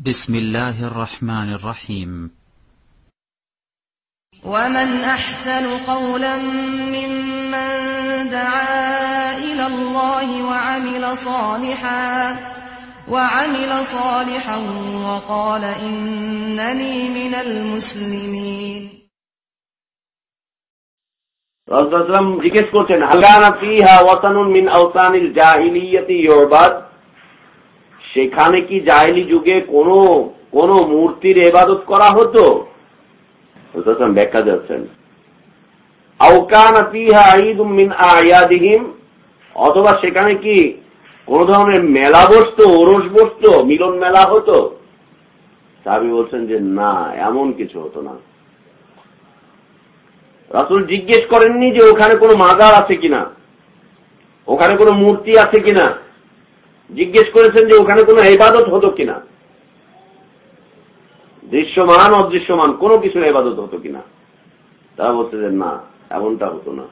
بسم الله الرحمن الرحيم ومن أحسن قولا ممن دعا إلى الله وعمل صالحا وعمل صالحا وقال إنني من المسلمين রাসূলুল্লাহ জিজ্ঞেস করছেন হালানা ফিহা ওয়াতানুন মিন আওতানিল জাহিলিয়াতি ইউবাদ সেখানে কি জাহিলি যুগে কোন কোন মূর্তির ইবাদত করা হতো? ব্যাখ্যা আয়াদিহিম, অথবা সেখানে কি কোন ধরনের মেলা বসতো, ওরস বসতো, মিলন মেলা হতো? সাহাবী বলছেন যে না, এমন কিছু হতো না। রাসুল জিজ্ঞেস করেননি যে ওখানে কোনো মাজার আছে কিনা? ওখানে কোনো মূর্তি আছে কিনা? জিজ্ঞেস করেছেন যে ওখানে কোনো ইবাদত হতো কিনা? দৃশ্যমান, অদৃশ্যমান, কোনো কিছু ইবাদত হতো কিনা? তারা বলছে যে না, এমনটা হতো না।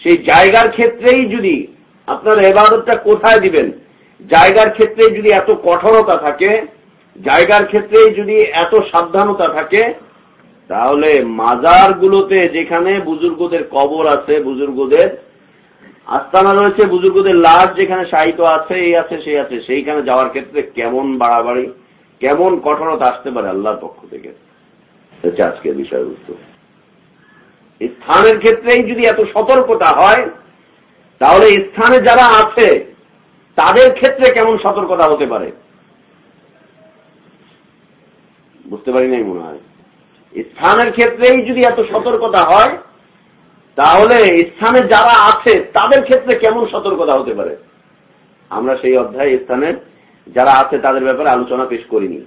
সেই জায়গার ক্ষেত্রেই যদি আপনার এবাদতটা কোথায় দিবেন? জায়গার ক্ষেত্রে যদি এত কঠোরতা থাকে, জায়গার ক্ষেত্রে যদি এত সাবধানতা থাকে, তাহলে মাজারগুলোতে যেখানে বুজুর্গদের কবর আছে, বুজুর্গদের আস্তানা রয়েছে বুজুর্গদের লাশ, যেখানে সাহিত্য আছে, এই আছে, সেই আছে। সেইখানে যাওয়ার ক্ষেত্রে কেমন বাড়াবাড়ি, কেমন কঠোরতা আসতে পারে আল্লাহর পক্ষ থেকে? হচ্ছে আজকের বিষয়বস্তু স্থানের ক্ষেত্রেই যদি এত সতর্কতা হয়, তাহলে স্থানে যারা আছে, তাদের ক্ষেত্রে কেমন সতর্কতা হতে পারে? বুঝতে পারি নাই মনে হয়। স্থানের ক্ষেত্রেই যদি এত সতর্কতা হয় তাহলে স্থানে যারা আছে, তাদের ক্ষেত্রে কেমন সতর্কতা হতে পারে? আমরা সেই অধ্যায় স্থানে যারা আছে, তাদের ব্যাপারে আলোচনা পেশ করিনি।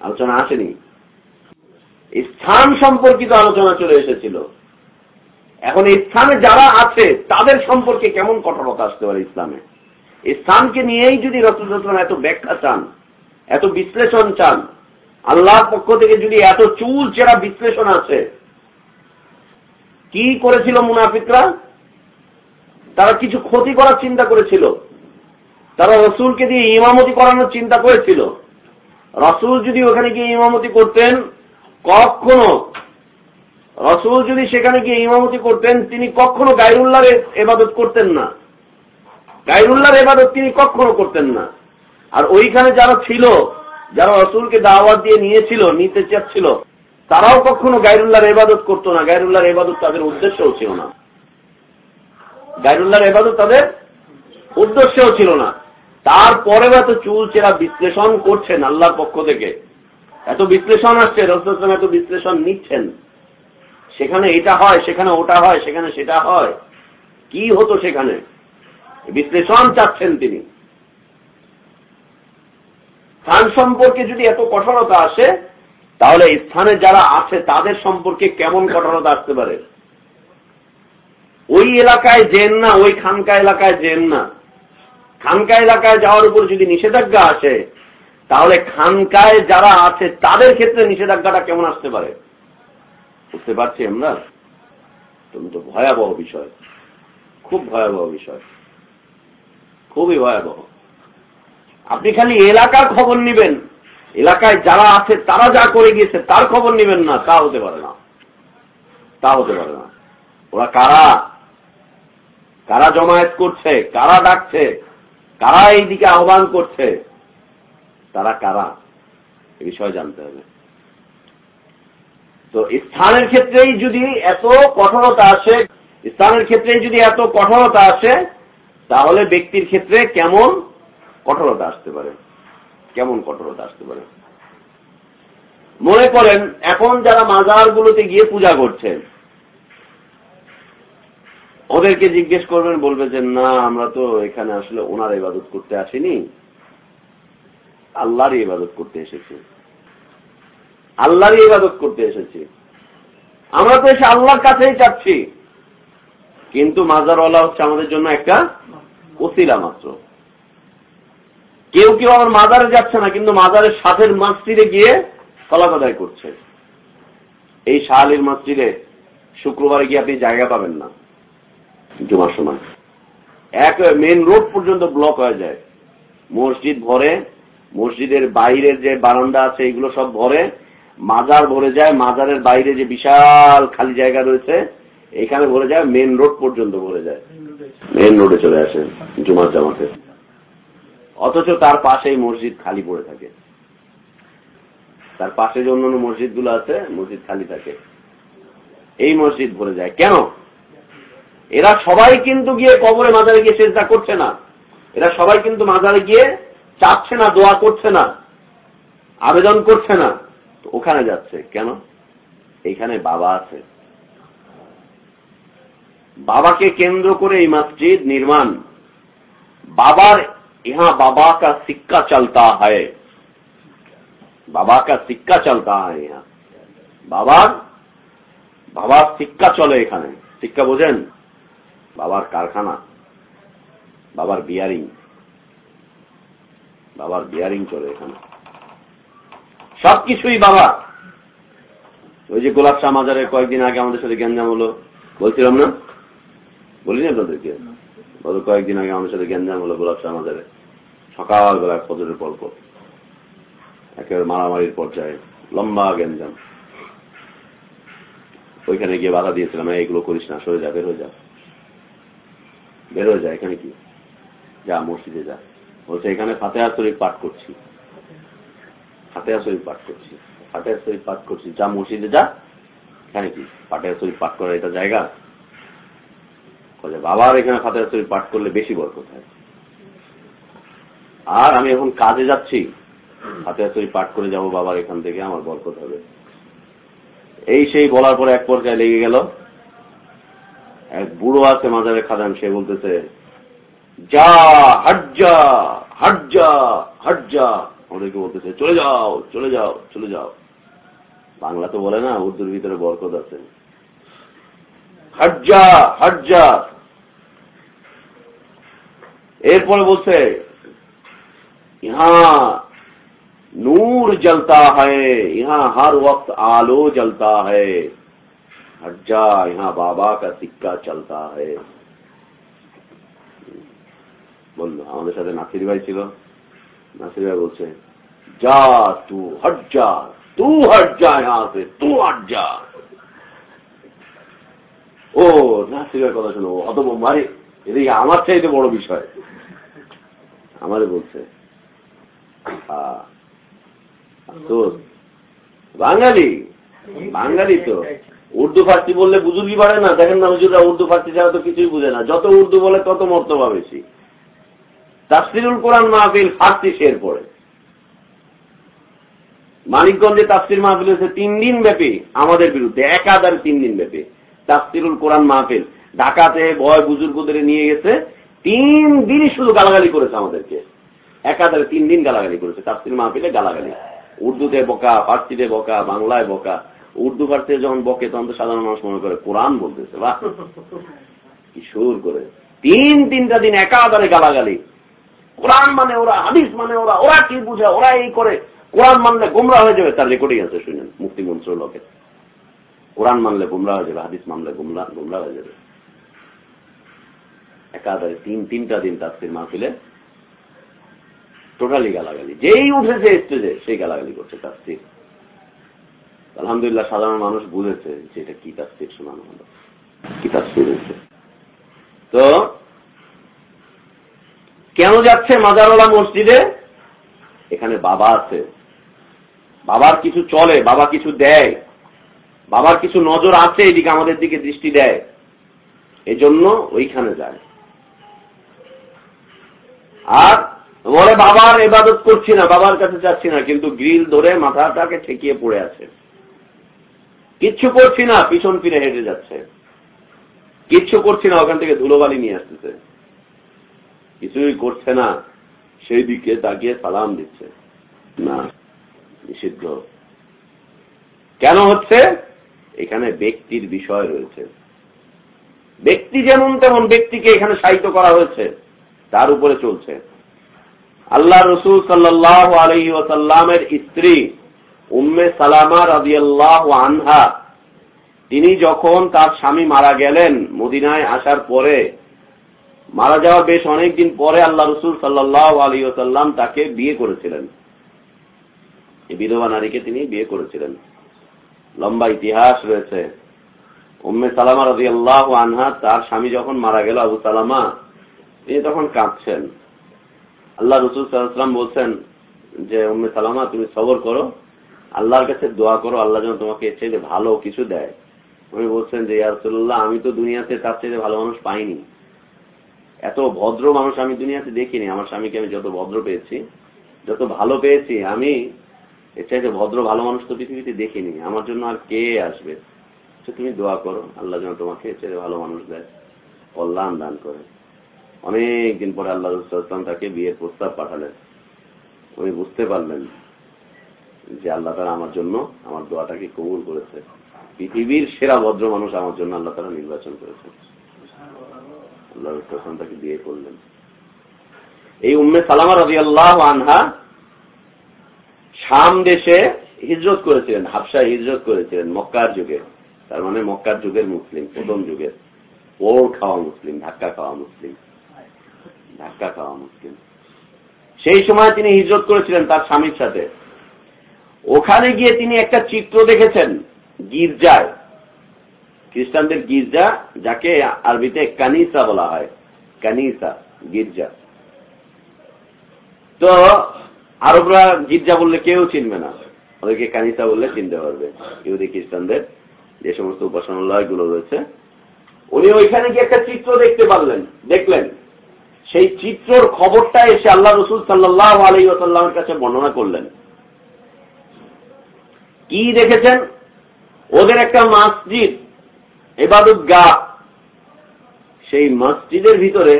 আলোচনা আসেনি। স্থান সম্পর্কিত আলোচনা চলে এসেছিল। এখন স্থানে যারা আছে, তাদের সম্পর্কে কেমন কঠোরতা আসতে পারে ইসলামে? স্থানকে নিয়েই যদি রসুলাম এত ব্যাখ্যা চান, এত বিশ্লেষণ চান, আল্লাহর পক্ষ থেকে যদি এত চুল চেরা বিশ্লেষণ আছে কি করেছিল মুনাফিকরা? তারা কিছু ক্ষতি করার চিন্তা করেছিল। তারা রসুলকে দিয়ে ইমামতি করানোর চিন্তা করেছিল। রসুল যদি ওখানে গিয়ে ইমামতি করতেন, কখনো, রসুল যদি সেখানে গিয়ে ইমামতি করতেন, তিনি কখনো গাইরুল্লাহর এবাদত করতেন না। গাইরুল্লাহর এবাদত তিনি কখনো করতেন না। আর ওইখানে যারা ছিল, যারা রসুলকে দাওয়াত দিয়ে নিয়েছিল, নিতে চাচ্ছিল তারাও কখনো গাইরুল্লাহর এবাদত করতো না। গাইরুল্লাহর এবাদত তাদের উদ্দেশ্যও ছিল না। গাইরুল্লাহর এবাদত তাদের উদ্দেশ্যও ছিল না। তারপরে এত চুল চেরা বিশ্লেষণ করছেন আল্লাহর পক্ষ থেকে। এত বিশ্লেষণ আসছে রসুলাম এত বিশ্লেষণ নিচ্ছেন। সেখানে এটা হয়, সেখানে ওটা হয়, সেখানে সেটা হয়। কি হতো সেখানে? বিশ্লেষণ চাচ্ছেন তিনি। স্থান সম্পর্কে যদি এত কঠোরতা আসে তাহলে স্থানে যারা আছে, তাদের সম্পর্কে কেমন কঠোরতা আসতে পারে? ওই এলাকায় যেন না, ওই খানকা এলাকায় যেন না। খানকা এলাকায় যাওয়ার উপর যদি নিষেধাজ্ঞা আসে, তাহলে খানকায় যারা আছে, তাদের ক্ষেত্রে নিষেধাজ্ঞাটা কেমন আসতে পারে? বুঝতে পারছি আমরা? তুমি তো ভয়াবহ বিষয়। খুব ভয়াবহ বিষয়। খুবই ভয়াবহ। আপনি খালি এলাকার খবর নিবেন। এলাকায় যারা আছে, তারা যা করে গিয়েছে, তার খবর নেবেন না, তা হতে পারে না। তা হতে পারে না। ওরা কারা? কারা জমায়েত করছে? কারা ডাকছে? কারা এই দিকে আহ্বান করছে? তারা কারা? এ বিষয়ে জানতে হবে। তো স্থানের ক্ষেত্রেই যদি এত কঠোরতা আসে, স্থানের ক্ষেত্রেই যদি এত কঠোরতা আসে, তাহলে ব্যক্তির ক্ষেত্রে কেমন কঠোরতা আসতে পারে? কেমন কঠোরতা আসতে পারে? মনে করেন, এখন যারা মাজারগুলোতে গিয়ে পূজা করছেন, ওদেরকে জিজ্ঞেস করবেন বলবে যে, না, আমরা তো এখানে আসলে ওনার ইবাদত করতে আসিনি। আল্লাহর ইবাদত করতে এসেছি। আল্লাহর ইবাদত করতে এসেছি। আমরা তো এসে আল্লাহর কাছেই চাচ্ছি। কিন্তু মাজারওয়ালা হচ্ছে আমাদের জন্য একটা ওসিলা মাত্র। কেউ কেউ আবার মাজারে যাচ্ছে না, কিন্তু মাজারের সাথের মসজিদে গিয়ে সলাপ আদায় করছে। এই শাহালির মসজিদে শুক্রবারে গিয়ে আপনি জায়গা পাবেন না, জুমার সময়। এক মেন রোড পর্যন্ত ব্লক হয়ে যায়। মসজিদ ভরে, মসজিদের বাইরের যে বারান্দা আছে, এগুলো সব ভরে, মাজার ভরে যায়, মাজারের বাইরে যে বিশাল খালি জায়গা রয়েছে, এখানে ভরে যায় মেন রোড পর্যন্ত ভরে যায়। মেন রোডে চলে আসে জুমার জামাতে। অথচ তার পাশেই মসজিদ খালি পড়ে থাকে। তার পাশে যে অন্যান্য মসজিদগুলো আছে, মসজিদ খালি থাকে। এই মসজিদ ভরে যায়। কেন? এরা সবাই কিন্তু গিয়ে কবরে মাজারে গিয়ে চেষ্টা করছে না। এরা সবাই কিন্তু মাজারে গিয়ে চাচ্ছে না, দোয়া করছে না, আবেদন করছে না। তো ওখানে যাচ্ছে। কেন? এইখানে বাবা আছে। বাবাকে কেন্দ্র করে এই মসজিদ নির্মাণ। বাবার ইহা বাবা কা সিক্কা চলতা হয় বাবা কা সিক্কা চলতা হয় ইহা বাবার বাবার সিক্কা চলে এখানে সিক্কা বোঝেন বাবার কারখানা বাবার বিয়ারিং বাবার বিয়ারিং চলে এখানে সবকিছুই বাবা ওই যে গোলাপ শাহ মাজারের কয়েকদিন আগে আমাদের সাথে গ্যাঞ্জাম হলো বলছিলাম না বলিনি আপনাদেরকে গত কয়েকদিন আগে আমাদের সাথে গ্যাঞ্জাম হলো গোলাপ শাহ মাজারে সকালবেলা ফজরের পর পর একেবারে মারামারির পর্যায়ে লম্বা গ্যাঞ্জাম ওইখানে গিয়ে বাধা দিয়েছিলাম এইগুলো করিস না, সরে যা, বের হয়ে যা। বের হয়ে যা, এখানে কি? যা, মসজিদে যা। বলছে, এখানে ফাতেহা শরীফ পাঠ করছি। ফাতেহা শরীফ পাঠ করছি। ফাতেহা শরীফ পাঠ করছি, যা মসজিদে যা, এখানে কি? ফাতেহা শরীফ পাঠ করার এটা জায়গা? বাবার এখানে ফাতেহা শরীফ পাঠ করলে বেশি বরকত হয়। আর আমি এখন কাজে যাচ্ছি, ফাতেহা শরীফ পাঠ করে যাব বাবার এখান থেকে, আমার বরকত হবে। এই সেই বলার পরে এক পর্যায়ে লেগে গেল। এক বুড়ো আছে মাজারে খাদান, সে বলতেছে, যা, হাজ্জা হাজ্জা হাজ্জা। আমাদেরকে বলতেছে, চলে যাও চলে যাও চলে যাও। বাংলা তো বলে না, উর্দুর ভিতরে বরকত আছে। হাজ্জা হাজ্জা। এরপরে বলছে ইহা नूर जलता है यहाँ हर वक्त आलो जलता है हज्जा यहाँ बाबा का सिक्का चलता है বললো আমাদের সাথে নাসির ভাই ছিল নাসির ভাই বলছে যা তু হট যা তু হট যা यहाँ से তু হট যা ও নাসির ভাই কথা শোনো অত মারে এদিকে আমার চাইতে বড় বিষয় আমারে বলছে বাঙালি? বাঙালি তো। উর্দু ফার্সি বললে বুজুর্গি বাড়ে না? দেখেন না হুজুরা উর্দু ফার্সি ছাড়া তো কিছুই বুঝে না। যত উর্দু বলে তত মর্তবা বেশি। তাফসিরুল কোরআন মাহফিল ফার্সি শের পড়ে। মানিকগঞ্জে তাফসির মাহফিল হয়েছে তিন দিন ব্যাপী আমাদের বিরুদ্ধে, একাধারে তিন দিন ব্যাপী। তাফসিরুল কোরআন মাহফিল। ঢাকাতে বয় বুজুর্গদের নিয়ে গেছে তিন দিনই শুধু গালাগালি করেছে আমাদেরকে। একাধারে তিন দিন গালাগালি করেছে। তাফসির মাহফিলে গালাগালি। উর্দুতে বকা, ফার্সিতে বকা, বাংলায় বকা। উর্দু ফার্সিতে যখন বকে, তখন তো সাধারণ মানুষ মনে করে কোরআন বলতেছে বা কি সুর করে। তিন, তিনটা দিন একাধারে গালাগালি। কোরআন মানে ওরা, হাদিস মানে ওরা ওরা কি বুঝে, ওরা এই করে। কোরআন মানলে গুমরা হয়ে যাবে, তার রেকর্ডিং আছে, শুনেন মুক্তি মন্ত্র লোকে কোরআন মানলে গুমরা হয়ে যাবে, হাদিস মানলে গুমরা গুমরা হয়ে যাবে। একাধারে তিন, তিনটা দিন তাফসির মাহফিলে টোটালি গালাগালি। যেই উঠেছে স্টেজে সেই গালাগালি করছে তাফসির। আলহামদুলিল্লাহ, সাধারণ মানুষ বুঝেছে যে এটা কি তাফসির শোনানো হলো কি তাফসির হয়েছে? তো, কেন যাচ্ছে মাজারওয়ালা মসজিদে? এখানে বাবা আছে। বাবার কিছু চলে, বাবা কিছু দেয়। বাবার কিছু নজর আছে, এদিকে আমাদের দিকে দৃষ্টি দেয়। এজন্য ওইখানে যায়। আর বলে বাবার এবাদত করছি না, বাবার কাছে যাচ্ছি না, কিন্তু গ্রিল ধরে মাথাটাকে ঠেকিয়ে পড়ে আছে। কিচ্ছু করছি না, পিছন ফিরে হেঁটে যাচ্ছে। কিচ্ছু করছি না, ওখান থেকে ধুলোবালি নিয়ে আসতেছে। কিছুই করছে না, সেই দিকে তাকিয়ে সালাম দিচ্ছে। না, নিষিদ্ধ। কেন হচ্ছে? এখানে ব্যক্তির বিষয় রয়েছে। ব্যক্তি যেমন তেমন ব্যক্তিকে এখানে সাহিত্য করা হয়েছে। তার উপরে চলছে। আল্লাহ রসুল সাল্লাহ আলহি ওসাল্লামের স্ত্রী উম্মে সালামা রাজিয়াল্লাহ আনহা, তিনি যখন তার স্বামী মারা গেলেন মদিনায় আসার পরে, মারা যাওয়ার বেশ অনেকদিন পরে আল্লাহ রসুল সাল্লাহ আলী ওসাল্লাম তাকে বিয়ে করেছিলেন। বিধবা নারীকে তিনি বিয়ে করেছিলেন। লম্বা ইতিহাস রয়েছে। উম্মে সালামা রাজি আল্লাহ আনহা, তার স্বামী যখন মারা গেল আবু সালামা তিনি তখন কাঁদছেন। আল্লাহ রসুল সাল্লাম বলছেন যে, উম্মে সালামা, তুমি সবর করো, আল্লাহর কাছে দোয়া করো, আল্লাহ যেন তোমাকে এর চাইতে ভালো কিছু দেয়। উনি বলছেন যে ইয়ারসুল্লাহ আমি তো দুনিয়াতে তার চাইতে ভালো মানুষ পাইনি। এত ভদ্র মানুষ আমি দুনিয়াতে দেখিনি। আমার স্বামীকে আমি যত ভদ্র পেয়েছি, যত ভালো পেয়েছি, আমি এর চাইতে ভদ্র, ভালো মানুষ তো পৃথিবীতে দেখিনি। আমার জন্য আর কে আসবে? তুমি দোয়া করো, আল্লাহ যেন তোমাকে এর চাইতে ভালো মানুষ দেয়, কল্যাণ দান করে। অনেকদিন পরে আল্লাহ রসুলাম তাকে বিয়ের প্রস্তাব পাঠালেন। উনি বুঝতে পারলেন যে আল্লাহ তারা আমার জন্য আমার দোয়াটাকে কবুল করেছে। পৃথিবীর সেরা ভদ্র মানুষ আমার জন্য আল্লাহ তারা নির্বাচন করেছে আল্লাহ রসুলাম তাকে বিয়ে করলেন। এই উম্মে সালামা রবি আল্লাহ আনহা শাম দেশে হিজরত করেছিলেন হাফসায় হিজরত করেছিলেন, মক্কার যুগে। তার মানে মক্কার যুগের মুসলিম, প্রথম যুগের। ওর খাওয়া মুসলিম, ধাক্কা খাওয়া মুসলিম। ধাক্কা খাওয়া মুসলিম সেই সময় তিনি হিজরত করেছিলেন তার স্বামীর সাথে। ওখানে গিয়ে তিনি একটা চিত্র দেখেছেন, গির্জায়। খ্রিস্টানদের গির্জা, যাকে আরবিতে কানিসা বলা হয়। কানিসা, গির্জা। তো আরবরা গির্জা বললে কেউ চিনবে না। ওদেরকে কানিসা বললে চিনতে পারবে, ইহুদি খ্রিস্টানদের। যে সমস্ত উপাসনালয়গুলো রয়েছে। উনি ওইখানে গিয়ে একটা চিত্র দেখতে পারলেন, দেখলেন। সেই চিত্রর খবরটা এসে আল্লাহ রসুল সাল্লাহ আলী কাছে বর্ণনা করলেন। কি দেখেছেন? ওদের একটা মসজিদ এবাদত গা সেই মসজিদের ভিতরে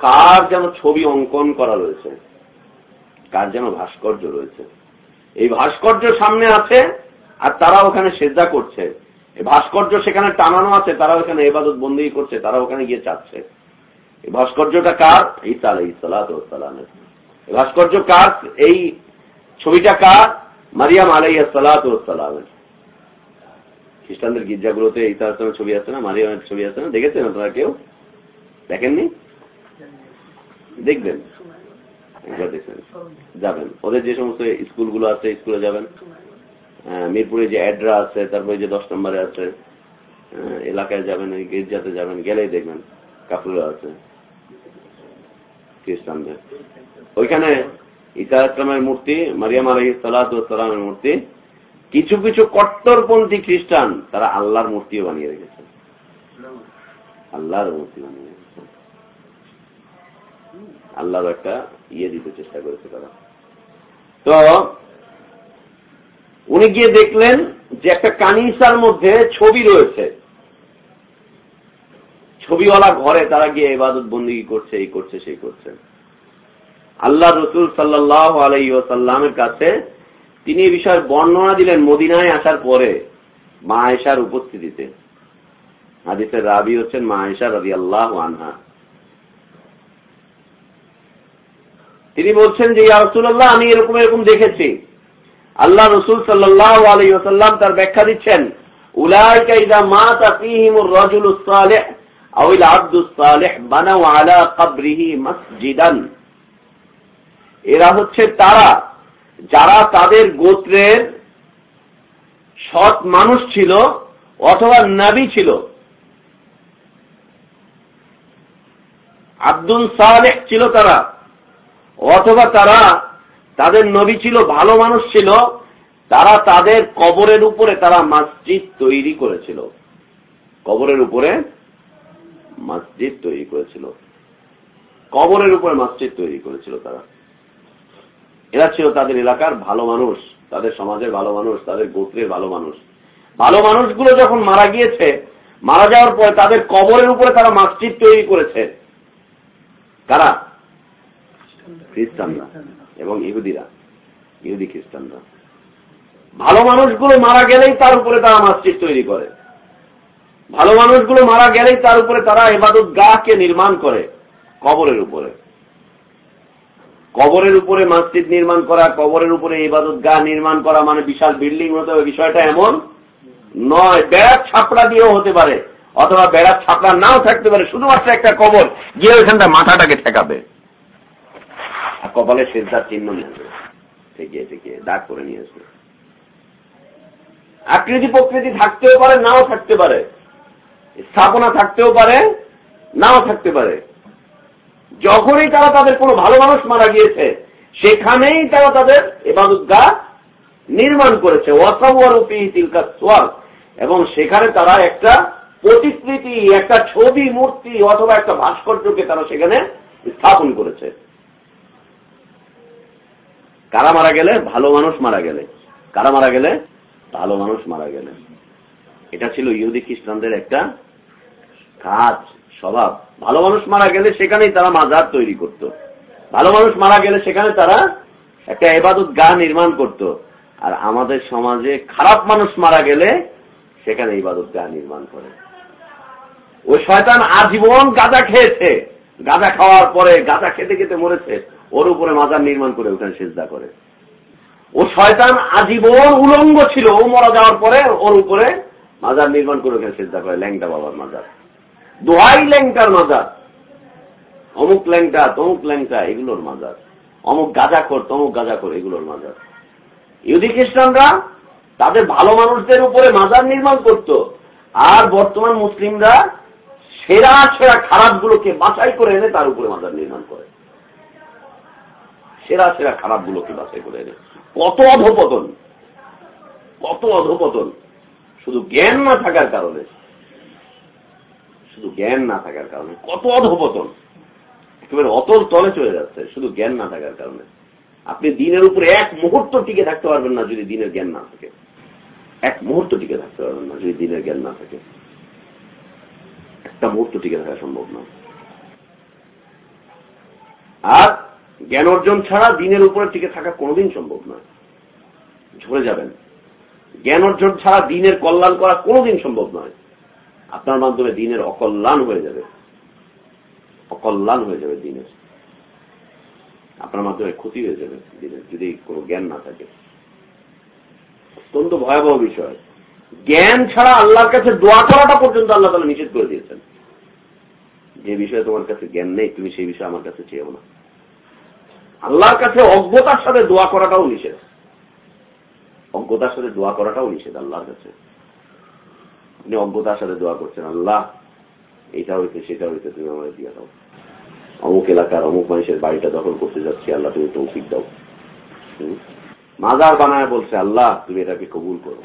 কার যেন ছবি অঙ্কন করা রয়েছে, কার যেন ভাস্কর্য রয়েছে। এই ভাস্কর্য সামনে আছে আর তারা ওখানে সেজা করছে। ভাস্কর্য সেখানে টানানো আছে, তারা ওখানে এবাদত বন্দি করছে, তারা ওখানে গিয়ে চাচ্ছে। ভাস্কর্যটা কার? ঈসা আলাই সালাতামের ভাস্কর্য কার? এই ছবিটা কার? মারিয়াম আলাই সালাতামের খ্রিস্টানদের গির্জাগুলোতে ঈসা আসলামের ছবি আছে না? মারিয়ামের ছবি আছে না? দেখেছেন আপনারা কেউ? দেখেননি? দেখবেন। যাবেন। ওদের যে সমস্ত স্কুলগুলো আছে, স্কুলে যাবেন। মিরপুরে যে অ্যাড্রা আছে, তারপরে যে দশ নম্বরে আছে এলাকায় যাবেন গির্জাতে যাবেন, গেলেই দেখবেন। কাপড় আছে। খ্রিস্টানদের ওইখানে ইসা ইসলামের মূর্তি মারিয়াম আলহি সালামের মূর্তি কিছু কিছু কট্টরপন্থী খ্রিস্টান তারা আল্লাহর মূর্তিও বানিয়ে রেখেছে আল্লাহর মূর্তি বানিয়ে রেখেছে আল্লাহর একটা ইয়ে দিতে চেষ্টা করেছে তারা তো উনি গিয়ে দেখলেন যে একটা কানিসার মধ্যে ছবি রয়েছে ছবিওয়ালা ঘরে তারা গিয়ে এবাদত বন্দি করছে, এই করছে, সেই করছে। আল্লাহ রসুল সাল্লাহ আলাই সাল্লামের কাছে তিনি এই বিষয়ের বর্ণনা দিলেন মদিনায় আসার পরে মা আয়সার উপস্থিতিতে। হাদিসের রাবি হচ্ছেন মা আয়সা রবি আল্লাহ আনহা। তিনি বলছেন যে ইয়ারসুল্লাহ আমি এরকম এরকম দেখেছি। আল্লাহ রসুল সাল্লাহ আলী ওসাল্লাম তার ব্যাখ্যা দিচ্ছেন, উলাইকা ইদা মা তাফিহিমুর রাজুল সালেহ কবরিহি মসজিদান। এরা হচ্ছে তারা, যারা তাদের গোত্রের সৎ মানুষ ছিল অথবা নাবি ছিল। আব্দুল সালেহ ছিল তারা, অথবা তারা তাদের নবী ছিল, ভালো মানুষ ছিল, তারা তাদের কবরের উপরে তারা মসজিদ তৈরি করেছিল। কবরের উপরে মসজিদ তৈরি করেছিল। কবরের উপরে মসজিদ তৈরি করেছিল তারা। এরা ছিল তাদের এলাকার ভালো মানুষ, তাদের সমাজের ভালো মানুষ, তাদের গোত্রের ভালো মানুষ। ভালো মানুষগুলো যখন মারা গিয়েছে, মারা যাওয়ার পরে তাদের কবরের উপরে তারা মসজিদ তৈরি করেছে। কারা? খ্রিস্টানরা এবং ইহুদিরা, ইহুদি খ্রিস্টানরা। ভালো মানুষগুলো মারা গেলেই তার উপরে তারা মসজিদ তৈরি করে। ভালো মানুষগুলো মারা গেলেই তার উপরে তারা এবাদত গাকে নির্মাণ করে, কবরের উপরে। কবরের উপরে মসজিদ নির্মাণ করা, কবরের উপরে ইবাদত গা নির্মাণ করা মানে বিশাল বিল্ডিং হতে হবে। বিষয়টা এমন নয় ব্যাগ ছাপড়া দিয়েও হতে পারে, অথবা বেড়ার ছাপড়া নাও থাকতে পারে, শুধুমাত্র একটা কবর গিয়ে ওইখানটা মাথাটাকে ঠেকাবে। আর কপালে শেষদার চিহ্ন নিয়ে আসবে। ঠেকিয়ে ঠেকিয়ে, দাগ করে নিয়ে আসবে। আকৃতি প্রকৃতি থাকতেও পারে, নাও থাকতে পারে। স্থাপনা থাকতেও পারে, নাও থাকতে পারে। যখনই তারা তাদের কোনো ভালো মানুষ মারা গিয়েছে, সেখানেই তারা তাদের এবাদুদ্গা নির্মাণ করেছে। এবং সেখানে তারা একটা প্রতিকৃতি, একটা ছবি, মূর্তি অথবা একটা ভাস্কর্যকে তারা সেখানে স্থাপন করেছে। কারা মারা গেলে? ভালো মানুষ মারা গেলে। কারা মারা গেলে? ভালো মানুষ মারা গেলে। এটা ছিল ইহুদি খ্রিস্টানদের একটা কাজ, স্বভাব। ভালো মানুষ মারা গেলে সেখানেই তারা মাজার তৈরি করত। ভালো মানুষ মারা গেলে সেখানে তারা একটা এবাদত গা নির্মাণ করত। আর আমাদের সমাজে খারাপ মানুষ মারা গেলে সেখানে ইবাদত গা নির্মাণ করে। ওই শয়তান আজীবন গাঁজা খেয়েছে। গাঁজা খাওয়ার পরে গাঁজা খেতে খেতে মরেছে। ওর উপরে মাজার নির্মাণ করে ওখানে সেজদা করে। ও শয়তান আজীবন উলঙ্গ ছিল। ও মারা যাওয়ার পরে ওর উপরে মাজার নির্মাণ করে ওখানে সেজদা করে, ল্যাংটা বাবার মাজার। দোহাই ল্যাংটার মাজার। অমুক ল্যাংটা, তমুক ল্যাংটা, এগুলোর মাজার। অমুক গাঁজা কর তমুক গাঁজা কর এগুলোর মাজার। ইহুদি খ্রিস্টানরা তাদের ভালো মানুষদের উপরে মাজার নির্মাণ করত। আর বর্তমান মুসলিমরা সেরা সেরা খারাপ গুলোকে বাছাই করে এনে তার উপরে মাজার নির্মাণ করে। সেরা সেরা খারাপ গুলোকে বাছাই করে এনে। কত অধপতন কত অধপতন। শুধু জ্ঞান না থাকার কারণে, শুধু জ্ঞান না থাকার কারণে, কত অধপতন, একেবারে অতল তলে চলে যাচ্ছে, শুধু জ্ঞান না থাকার কারণে। আপনি দিনের উপরে এক মুহূর্ত টিকে থাকতে পারবেন না যদি দিনের জ্ঞান না থাকে। এক মুহূর্ত টিকে থাকতে পারবেন না যদি দিনের জ্ঞান না থাকে। একটা মুহূর্ত টিকে থাকা সম্ভব না আর জ্ঞান অর্জন ছাড়া দিনের উপরে টিকে থাকা কোনোদিন সম্ভব নয়। ঝরে যাবেন। জ্ঞান অর্জন ছাড়া দিনের কল্যাণ করা কোনোদিন সম্ভব নয়। আপনার মাধ্যমে দিনের অকল্যাণ হয়ে যাবে। অকল্যাণ হয়ে যাবে দিনের। আপনার মাধ্যমে ক্ষতি হয়ে যাবে দিনের, যদি কোনো জ্ঞান না থাকে। অত্যন্ত ভয়াবহ বিষয়। জ্ঞান ছাড়া আল্লাহর কাছে দোয়া করাটা পর্যন্ত আল্লাহ তালা নিষেধ করে দিয়েছেন। যে বিষয়ে তোমার কাছে জ্ঞান নেই, তুমি সেই বিষয়ে আমার কাছে চেয়েও না। আল্লাহর কাছে অজ্ঞতার সাথে দোয়া করাটাও নিষেধ। অজ্ঞতার সাথে দোয়া করাটাও নিষেধ আল্লাহর কাছে। আপনি অজ্ঞতার সাথে দোয়া করছেন, আল্লাহ এইটা হইতে সেটা হইতে তুমি আমাদের দিয়ে দাও। অমুক এলাকার অমুক মানুষের বাড়িটা দখল করতে যাচ্ছি, আল্লাহ তুমি তৌফিক দাও। মাজার বানায় বলছে, আল্লাহ, তুমি এটাকে কবুল করো।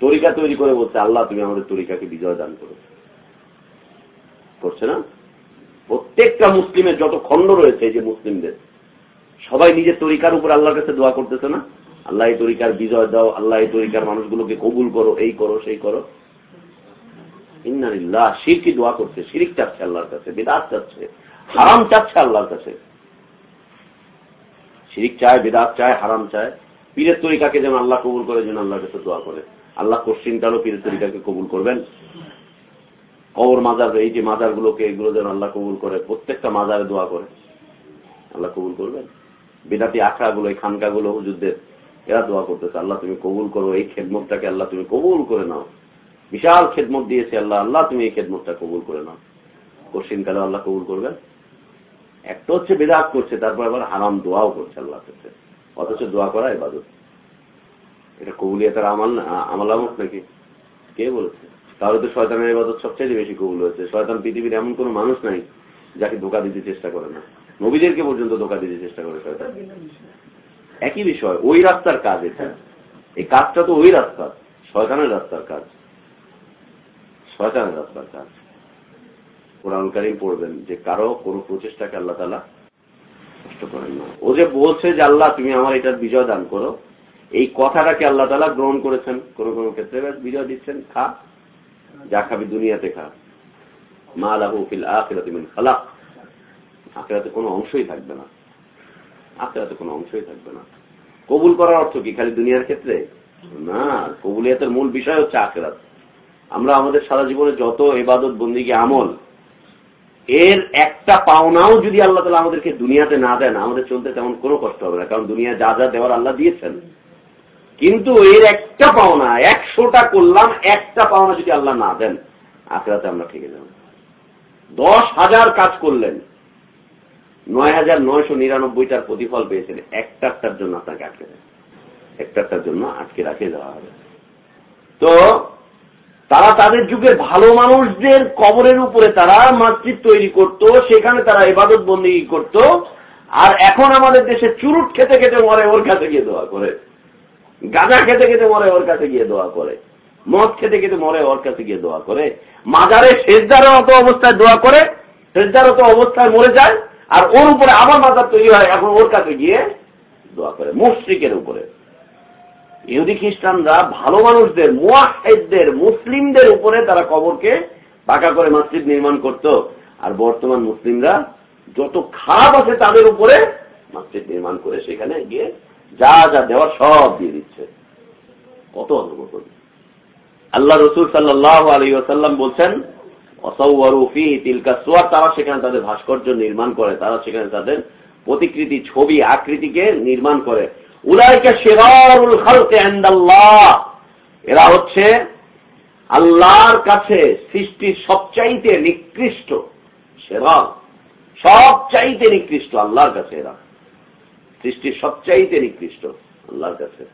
তরিকা তৈরি করে বলছে, আল্লাহ, তুমি আমাদের তরিকাকে বিজয় দান করো। করছে না? প্রত্যেকটা মুসলিমের যত খণ্ড রয়েছে যে মুসলিমদের, সবাই নিজের তরিকার উপর আল্লাহর কাছে দোয়া করতেছে না? আল্লাহ তরিকার বিজয় দাও, আল্লাহ তরিকার মানুষগুলোকে কবুল করো, এই করো, সেই করো। ইন্নারিল্লাহ শিরকি দোয়া করছে? শিরিক চাচ্ছে আল্লাহর কাছে, বেদাত চাচ্ছে, হারাম চাচ্ছে আল্লাহর কাছে। শিরিক চায়, বেদাত চায়, হারাম চায়। পীরের তরিকাকে যেন আল্লাহ কবুল করে, যেন আল্লাহর কাছে দোয়া করে। আল্লাহ কোশ্চিন কালো পীরের তরিকাকে কবুল করবেন। কবর মাজার, এই যে মাজারগুলোকে, এগুলো যেন আল্লাহ কবুল করে, প্রত্যেকটা মাজারে দোয়া করে। আল্লাহ কবুল করবেন। বেদাতি আখড়াগুলো, এই খানকাগুলো হুজুরদের এরা দোয়া করতেছে, আল্লাহ তুমি কবুল করো, এই খেদমতটাকে আল্লাহ তুমি কবুল করে নাও। বিশাল খেদমত দিয়েছে আল্লাহ আল্লাহ তুমি এই খেদমতটা কবুল করে নাও। কোশ্চিন কালে আল্লাহ কবুল করবেন। একটা হচ্ছে বেদাত করছে, তারপর আবার আরাম দোয়াও করছে আল্লাহ করছে অথচ দোয়া করা এবাদত এটা কবুলিয়াতের আমাল আমালামত নাকি? কে বলেছে? তাহলে তো শয়তানের এবাদত সবচেয়ে বেশি কবুল হয়েছে। শয়তান পৃথিবীর এমন কোন মানুষ নাই যাকে ধোকা দিতে চেষ্টা করে না। নবীদেরকে পর্যন্ত ধোকা দিতে চেষ্টা করে শয়তান। একই বিষয়, ওই রাস্তার কাজ এটা। এই কাজটা তো ওই রাস্তা, শয়তানের রাস্তার কাজ। শয়তানের রাস্তার কাজ। কোরআন কারিম পড়বেন যে কারও কোনো প্রচেষ্টাকে আল্লাহ তালা কষ্ট করেন না। ও যে বলছে যে, আল্লাহ, তুমি আমার এটার বিজয় দান করো। এই কথাটাকে আল্লাহ তালা গ্রহণ করেছেন কোনো কোনো ক্ষেত্রে। বিজয় দিচ্ছেন, খা। যা খাবি দুনিয়াতে খা। মা লাহু ফিল আখিরাতে মিন খালাক। আখেরাতে কোনো অংশই থাকবে না। আখেরাতে কোনো অংশই থাকবে না। কবুল করার অর্থ কি? খালি দুনিয়ার ক্ষেত্রে? না, কবুলিয়াতের মূল বিষয় হচ্ছে আখেরাত। আমরা আমাদের সারা জীবনে যত এবাদত বন্দিকে আমল, এর একটা পাওনাও যদি আল্লাহ তালা আমাদেরকে দুনিয়াতে না দেন, আমাদের চলতে তেমন কোনো কষ্ট হবে না, কারণ দুনিয়া যা যা দেওয়ার আল্লাহ দিয়েছেন। কিন্তু এর একটা পাওনা, একশোটা করলাম, একটা পাওনা যদি আল্লাহ না দেন, আখরাতে আমরা থেকে যাব। দশ হাজার কাজ করলেন নয় হাজার প্রতিফল পেয়েছেন একটার জন্য আপনাকে আটকে দেন একটার জন্য আটকে রাখে দেওয়া হবে। তো তারা তাদের যুগের ভালো মানুষদের কবরের উপরে তারা মসজিদ তৈরি করত, সেখানে তারা ইবাদত বন্দী করত, আর এখন আমাদের দেশে চুরুট খেতে খেতে মরে ওর কাছে গিয়ে দোয়া করে। গাঁজা খেতে খেতে মরে ওর কাছে গিয়ে দোয়া করে। মদ খেতে খেতে মরে ওর কাছে গিয়ে দোয়া করে। মাজারে শেষদারের মতো অবস্থায় দোয়া করে শেষদার অবস্থায় মরে যায়। আর ওর উপরে আবার মাজার তৈরি হয়, এখন ওর কাছে গিয়ে দোয়া করে মুশ্রিকের উপরে। ইহুদি খ্রিস্টানরা ভালো মানুষদের মুয়াহেদদের মুসলিমদের উপরে তারা কবরকে পাকা করে মসজিদ নির্মাণ করত। আর বর্তমান মুসলিমরা যত খারাপ আছে তাদের উপরে মসজিদ নির্মাণ করে সেখানে গিয়ে যা যা দেওয়ার সব দিয়ে দিচ্ছে। কত অধমকন আল্লাহ রসুল সাল্লাহ আলী ওসাল্লাম বলছেন অসৌরফি তিলকা সোয়ার তারা সেখানে তাদের ভাস্কর্য নির্মাণ করে, তারা সেখানে তাদের প্রতিকৃতি ছবি, আকৃতিকে নির্মাণ করে। এরা হচ্ছে আল্লাহর কাছে সৃষ্টির সবচাইতে নিকৃষ্ট সেরা সবচাইতে নিকৃষ্ট আল্লাহর কাছে এরা। সৃষ্টির সবচাইতে নিকৃষ্ট আল্লাহর কাছে।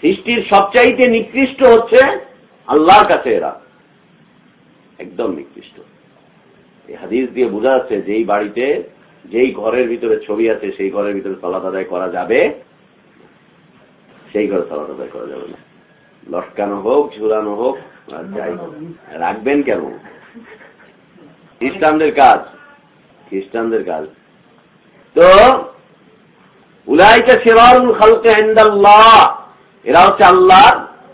সৃষ্টির সবচাইতে নিকৃষ্ট হচ্ছে আল্লাহর কাছে এরা। একদম নিকৃষ্ট। এই হাদিস দিয়ে বোঝা যাচ্ছে যেই বাড়িতে যেই ঘরের ভিতরে ছবি আছে, সেই ঘরের ভিতরে সলাত আদায় করা যাবে সেই ঘরে সলাত আদায় করা যাবে না। লটকানো হোক, ঝুলানো হোক রাখবেন কেন? খ্রিস্টানদের কাজ খ্রিস্টানদের কাজ। তো উলাইকা সেবারুল খালকে আন্দাল্লাহ এরা হচ্ছে আল্লাহ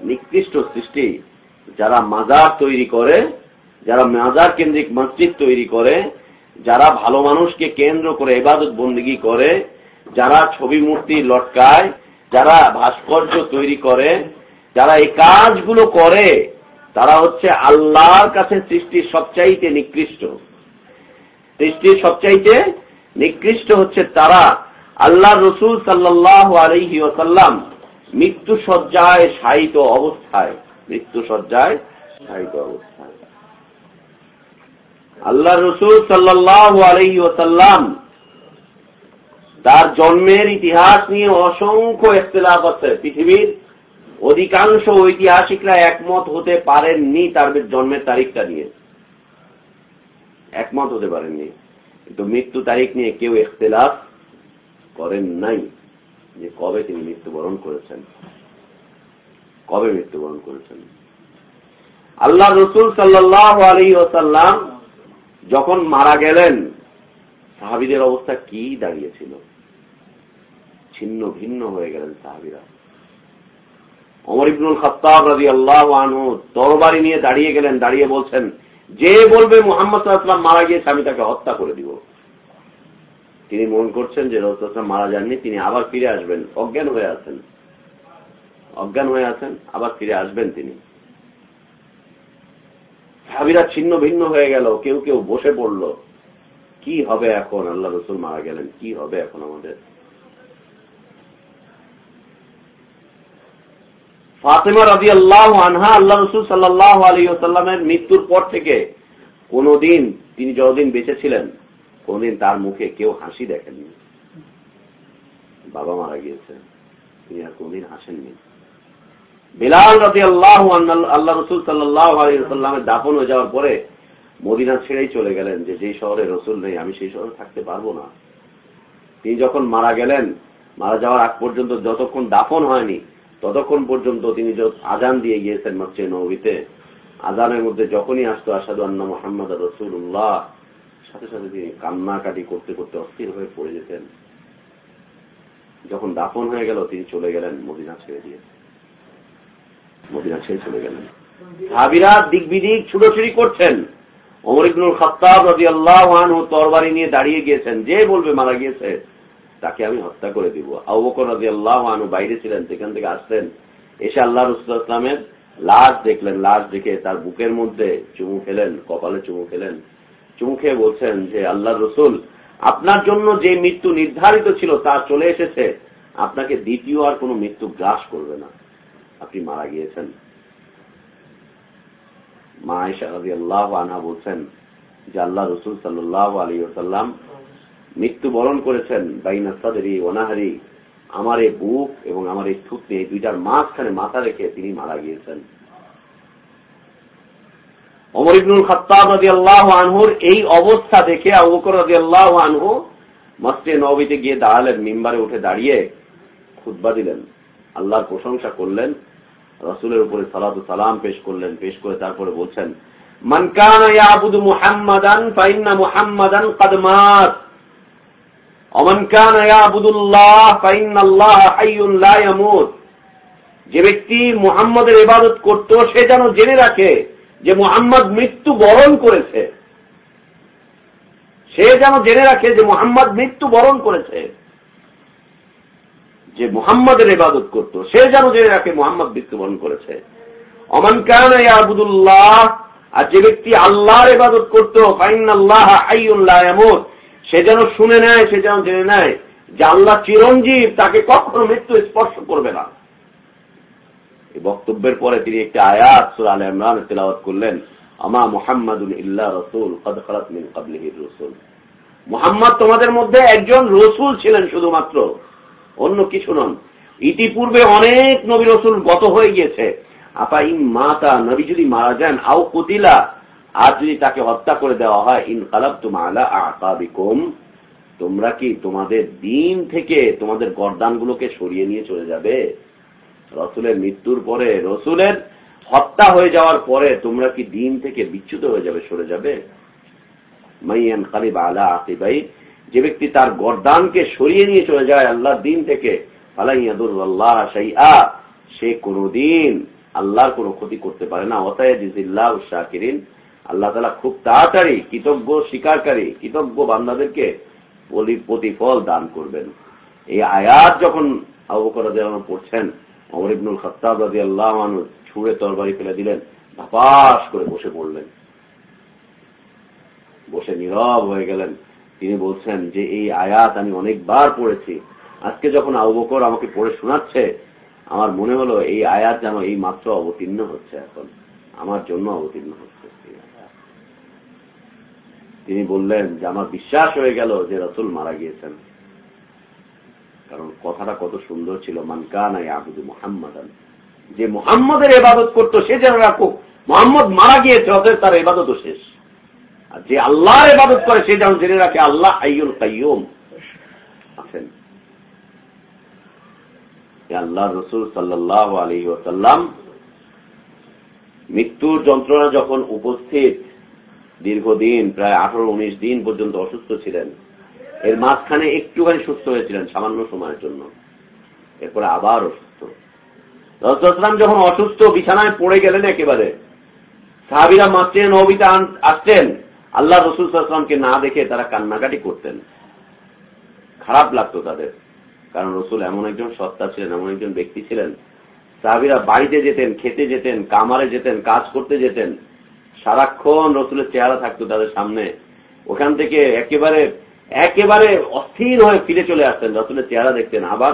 নিকৃষ্ট সৃষ্টি, যারা মাজার তৈরি করে যারা মাজার কেন্দ্রিক মসজিদ তৈরি করে, যারা ভালো মানুষকে কেন্দ্র করে এবাদত বন্দিগি করে, যারা ছবি মূর্তি লটকায়, যারা ভাস্কর্য তৈরি করে, যারা এই কাজগুলো করে, তারা হচ্ছে আল্লাহর কাছে সৃষ্টির সবচাইতে নিকৃষ্ট। সৃষ্টির সবচাইতে নিকৃষ্ট হচ্ছে তারা আল্লাহ রসুল সাল্লাহ আলহি ওসাল্লাম মৃত্যু সজ্জায় শায়িত অবস্থায় মৃত্যু সজ্জায় শায়িত অবস্থায়। আল্লাহ রসুল সাল্লাহ আলহি ওসাল্লাম তার জন্মের ইতিহাস নিয়ে অসংখ্য ইখতলাফ আছে। পৃথিবীর অধিকাংশ ঐতিহাসিকরা একমত হতে পারেননি তার জন্মের তারিখটা নিয়ে। একমত হতে পারেননি। কিন্তু মৃত্যু তারিখ নিয়ে কেউ ইখতলাফ করেন নাই যে কবে তিনি মৃত্যুবরণ করেছেন। কবে মৃত্যুবরণ করেছেন? আল্লাহ রসুল সাল্লাহ আলী ওসাল্লাম যখন মারা গেলেন, সাহাবিদের অবস্থা কি দাঁড়িয়েছিল? ছিন্ন ভিন্ন হয়ে গেলেন সাহাবিরা। অমর ইবনুল খত্তাব রাজি আল্লাহ আনহু তরবারি নিয়ে দাঁড়িয়ে গেলেন, দাঁড়িয়ে বলছেন, যে বলবে মোহাম্মদ সাল্লাম মারা গিয়েছে, আমি তাকে হত্যা করে দিব। তিনি মন করছেন যে রসুলাম মারা যাননি, তিনি আবার ফিরে আসবেন। অজ্ঞান হয়ে আছেন। অজ্ঞান হয়ে আছেন, আবার ফিরে আসবেন তিনি। সাহাবিরা ছিন্ন ভিন্ন হয়ে গেল, কেউ কেউ বসে পড়ল। কি হবে এখন? আল্লাহ রসুল মারা গেলেন, কি হবে এখন আমাদের? ফাতেমা রবি আল্লাহ আনহা, আল্লাহ রসুল সাল্লাহ আলী সাল্লামের মৃত্যুর পর থেকে কোনদিন তিনি যতদিন বেঁচে ছিলেন, কোনদিন তার মুখে কেউ হাসি দেখেননি। বাবা মারা গিয়েছে তিনি আর কোনদিন হাসেননি। বিলাল রবি আল্লাহ আল্লাহ রসুল সাল্লাহ আলী সাল্লামের দাফন হয়ে যাওয়ার পরে মদিনা ছেড়েই চলে গেলেন যে যেই শহরে রসুল নেই, আমি সেই শহরে থাকতে পারব না। তিনি যখন মারা গেলেন, মারা যাওয়ার আগ পর্যন্ত যতক্ষণ দাফন হয়নি, ততক্ষণ পর্যন্ত তিনি আজান দিয়ে গিয়েছেন মসজিদ নবীতে আজানের মধ্যে যখনই আসতো আসাদু আন্না মোহাম্মদ রসুল্লাহ সাথে সাথে তিনি কান্নাকাটি করতে করতে অস্থির হয়ে পড়ে যেতেন। যখন দাফন হয়ে গেল, তিনি চলে গেলেন মদিনা ছেড়ে দিয়ে। মদিনা ছেড়ে চলে গেলেন। সাবিরা দিক বিদিক ছুটোছুটি করছেন। অমর ইবনুল খত্তাব রাজি আল্লাহ তরবারি নিয়ে দাঁড়িয়ে গিয়েছেন। যে বলবে মারা গিয়েছে, তাকে আমি হত্যা করে দিব। আবকর রাজি আল্লাহ আনু বাইরে ছিলেন, সেখান থেকে আসতেন এসে আল্লাহ রসুল ইসলামের লাশ দেখলেন। লাশ দেখে তার বুকের মধ্যে চুমু খেলেন, কপালে চুমু খেলেন। চুমু খেয়ে বলছেন যে আল্লাহ রসুল, আপনার জন্য যে মৃত্যু নির্ধারিত ছিল তা চলে এসেছে। আপনাকে দ্বিতীয় আর কোনো মৃত্যু গ্রাস করবে না। আপনি মারা গিয়েছেন। মা আয়সা আল্লাহ আনহা বলছেন যে আল্লাহ রসুল সাল্লাহ আলী ওসাল্লাম মৃত্যুবরণ করেছেন বাইনা সাদেরি ওনাহারি আমার এই বুক এবং আমার এই থুতনি এই দুইটার মাঝখানে মাথা রেখে তিনি মারা গিয়েছেন। অমর ইবনুল খত্তাব রাজি আল্লাহ আনহুর এই অবস্থা দেখে আবুকর রাজি আল্লাহ আনহু মসজিদে নবীতে গিয়ে দাঁড়ালেন, মিম্বারে উঠে দাঁড়িয়ে খুদ্া দিলেন। আল্লাহর প্রশংসা করলেন। রসুলের উপরে সালাত সালাম পেশ করলেন, পেশ করে তারপরে বলছেন যে ব্যক্তি মুহাম্মাদের ইবাদত করত, সে যেন জেনে রাখে যে মুহাম্মদ মৃত্যু বরণ করেছে। সে যেন জেনে রাখে যে মুহাম্মদ মৃত্যু বরণ করেছে। যে মুহাম্মদের ইবাদত করত, সে যেন জেনে রাখে মুহাম্মদ মৃত্যুবরণ করেছে। অমান কান আবুদুল্লাহ আর যে ব্যক্তি আল্লাহর ইবাদত করত ফাইন আল্লাহ সে যেন শুনে নেয়, সে যেন জেনে নেয় যে আল্লাহ চিরঞ্জীব তাকে কখনো মৃত্যু স্পর্শ করবে না। এই বক্তব্যের পরে তিনি একটি আয়াত, সুর আল ইমরান তেলাওয়াত করলেন, আমা মোহাম্মদুল ইল্লা রসুল, কদ খালাত মিন কাবলিহির রসুল। মোহাম্মদ তোমাদের মধ্যে একজন রসুল ছিলেন শুধুমাত্র। অন্য কিছু নন। ইতিপূর্বে অনেক নবী রসুল গত হয়ে গিয়েছে। আপা ইন মাতা, নবী যদি মারা যান, আও কুতিলা, আর যদি তাকে হত্যা করে দেওয়া হয়, ইন কালাব তুমালা আকাবিকুম, তোমরা কি তোমাদের দিন থেকে তোমাদের গরদানগুলোকে সরিয়ে নিয়ে চলে যাবে? রসুলের মৃত্যুর পরে, রসুলের হত্যা হয়ে যাওয়ার পরে তোমরা কি দিন থেকে বিচ্যুত হয়ে যাবে, সরে যাবে? মাইয়ান খালিব আলা আকিবাই যে ব্যক্তি তার গরদানকে সরিয়ে নিয়ে চলে যায় আল্লাহর দিন থেকে আল্লাহ সে কোনদিন আল্লাহর কোনো ক্ষতি করতে পারে না। অতায়জিল্লাহ শাকিরিন, আল্লাহ তালা খুব তাড়াতাড়ি কৃতজ্ঞ স্বীকারকারী, কৃতজ্ঞ বান্দাদেরকে প্রতিফল দান করবেন। এই আয়াত যখন আবুকর পড়ছেন অমর ইবনুল খত্তাব রাজি আল্লাহ ছুঁড়ে তরবারি ফেলে দিলেন ধাপাস করে বসে পড়লেন। বসে নীরব হয়ে গেলেন। তিনি বলছেন যে এই আয়াত আমি অনেকবার পড়েছি। আজকে যখন আবুবকর আমাকে পড়ে শোনাচ্ছে, আমার মনে হলো এই আয়াত যেন এই মাত্র অবতীর্ণ হচ্ছে এখন। আমার জন্য অবতীর্ণ হচ্ছে তিনি বললেন যে আমার বিশ্বাস হয়ে গেল যে রসুল মারা গিয়েছেন। কারণ কথাটা কত সুন্দর ছিল মানকানা আবুদু মোহাম্মদান। যে মোহাম্মদের এবাদত করতো, সে যেন রাখুক। মোহাম্মদ মারা গিয়েছে, অতএব তার এবাদতও শেষ। যে আল্লাহর এবাদত করে সে যেন জেনে রাখে, আল্লাহ আইয়ুল কাইয়ুম। আছেন? আল্লাহ রসুল সাল্লাহ আলী ওসাল্লাম মৃত্যুর যন্ত্রণা যখন উপস্থিত, দীর্ঘদিন, প্রায় আঠারো উনিশ দিন পর্যন্ত অসুস্থ ছিলেন। এর মাঝখানে একটুখানি সুস্থ হয়েছিলেন, সামান্য সময়ের জন্য। এরপরে আবার অসুস্থ। রসুলাম যখন অসুস্থ, বিছানায় পড়ে গেলেন একেবারে। সাহাবিরা মাসে নবীতে আসতেন। আল্লাহ রসুল সাল্লামকে না দেখে তারা কান্নাকাটি করতেন। খারাপ লাগতো তাদের। কারণ রসুল এমন একজন সত্তা ছিলেন, এমন একজন ব্যক্তি ছিলেন। সাহাবিরা বাড়িতে যেতেন, খেতে যেতেন, কামারে যেতেন, কাজ করতে যেতেন। সারাক্ষণ রসুলের চেহারা থাকতো তাদের সামনে। ওখান থেকে একেবারে একেবারে অস্থির হয়ে ফিরে চলে আসতেন। রসুলের চেহারা দেখতেন, আবার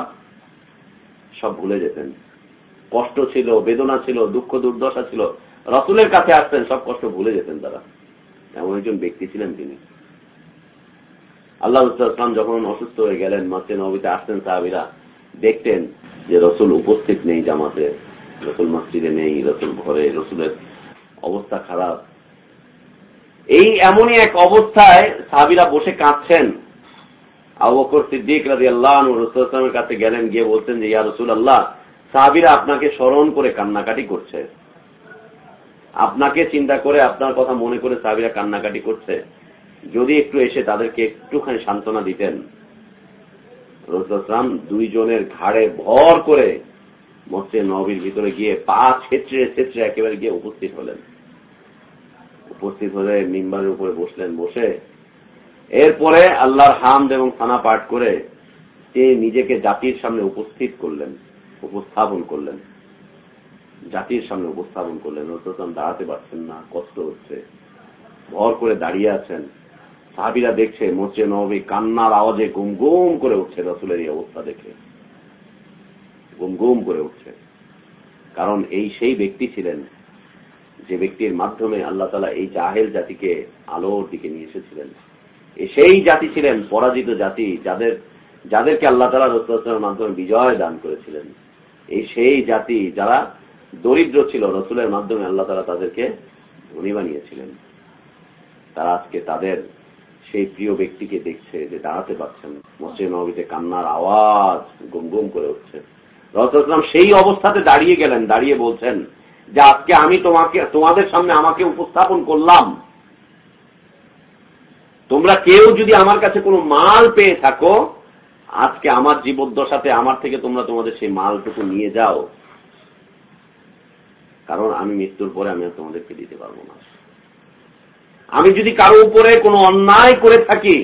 সব ভুলে যেতেন। কষ্ট ছিল, বেদনা ছিল, দুঃখ, দুর্দশা ছিল। রসুলের কাছে আসতেন, সব কষ্ট ভুলে যেতেন তারা। এমন একজন ব্যক্তি ছিলেন তিনি। আল্লাহ ইসলাম যখন অসুস্থ হয়ে গেলেন মাসে নবীতে আসতেন সাহাবিরা, দেখতেন যে রসুল উপস্থিত নেই জামাতে, রসুল মসজিদে নেই, রসুল ঘরে, রসুলের অবস্থা খারাপ। এই এমনই এক অবস্থায় সাহাবিরা বসে কাঁদছেন। আবকর সিদ্দিক রাজি আল্লাহ রসুলের কাছে গেলেন, গিয়ে বলছেন যে, ইয়া রসুল আল্লাহ সাহাবিরা আপনাকে স্মরণ করে কান্নাকাটি করছে। আপনাকে চিন্তা করে আপনার কথা মনে করে সাহাবিরা কান্নাকাটি করছে। যদি একটু এসে তাদেরকে একটুখানি সান্ত্বনা দিতেন। রসুলাম দুইজনের ঘাড়ে ভর করে মসজিদ নবীর ভিতরে গিয়ে পা ছেত্রে ছেত্রে একেবারে গিয়ে উপস্থিত হলেন। উপস্থিত হলে মিম্বারের উপরে বসলেন, বসে এরপরে আল্লাহর হামদ এবং থানা পাঠ করে তিনি নিজেকে জাতির সামনে উপস্থিত করলেন, উপস্থাপন করলেন। জাতির সামনে উপস্থাপন করলেন রসুলাম দাঁড়াতে পারছেন না, কষ্ট হচ্ছে। ভর করে দাঁড়িয়ে আছেন। সাহাবিরা দেখছে, মসজিদ নবী কান্নার আওয়াজে গুম গুম করে উঠছে রসুলের এই অবস্থা দেখে। গুম গুম করে উঠছে। কারণ এই সেই ব্যক্তি ছিলেন, যে ব্যক্তির মাধ্যমে আল্লাহ তালা এই জাহেল জাতিকে আলোর দিকে নিয়ে এসেছিলেন। সেই জাতি ছিলেন, পরাজিত জাতি, যাদের, যাদেরকে আল্লাহ তালা রসুলের মাধ্যমে বিজয় দান করেছিলেন। এই সেই জাতি যারা দরিদ্র ছিল, রসুলের মাধ্যমে আল্লাহ তালা তাদেরকে ধনী বানিয়েছিলেন। তারা আজকে তাদের সেই প্রিয় ব্যক্তিকে দেখছে যে দাঁড়াতে পারছেন মসজিদ নবীতে কান্নার আওয়াজ গুম গুম করে উঠছে। রসুলাম সেই অবস্থাতে দাঁড়িয়ে গেলেন, দাঁড়িয়ে বলছেন যে আজকে আমি তোমাকে, তোমাদের সামনে আমাকে উপস্থাপন করলাম। তোমরা কেউ যদি আমার কাছে কোনো মাল পেয়ে থাকো, আজকে আমার জীবদ্দশাতে আমার থেকে তোমরা তোমাদের সেই মালটুকু নিয়ে যাও। কারণ আমি মৃত্যুর পরে আমি তোমাদেরকে দিতে পারব না। আমি যদি কারও উপরে কোনো অন্যায় করে থাকি,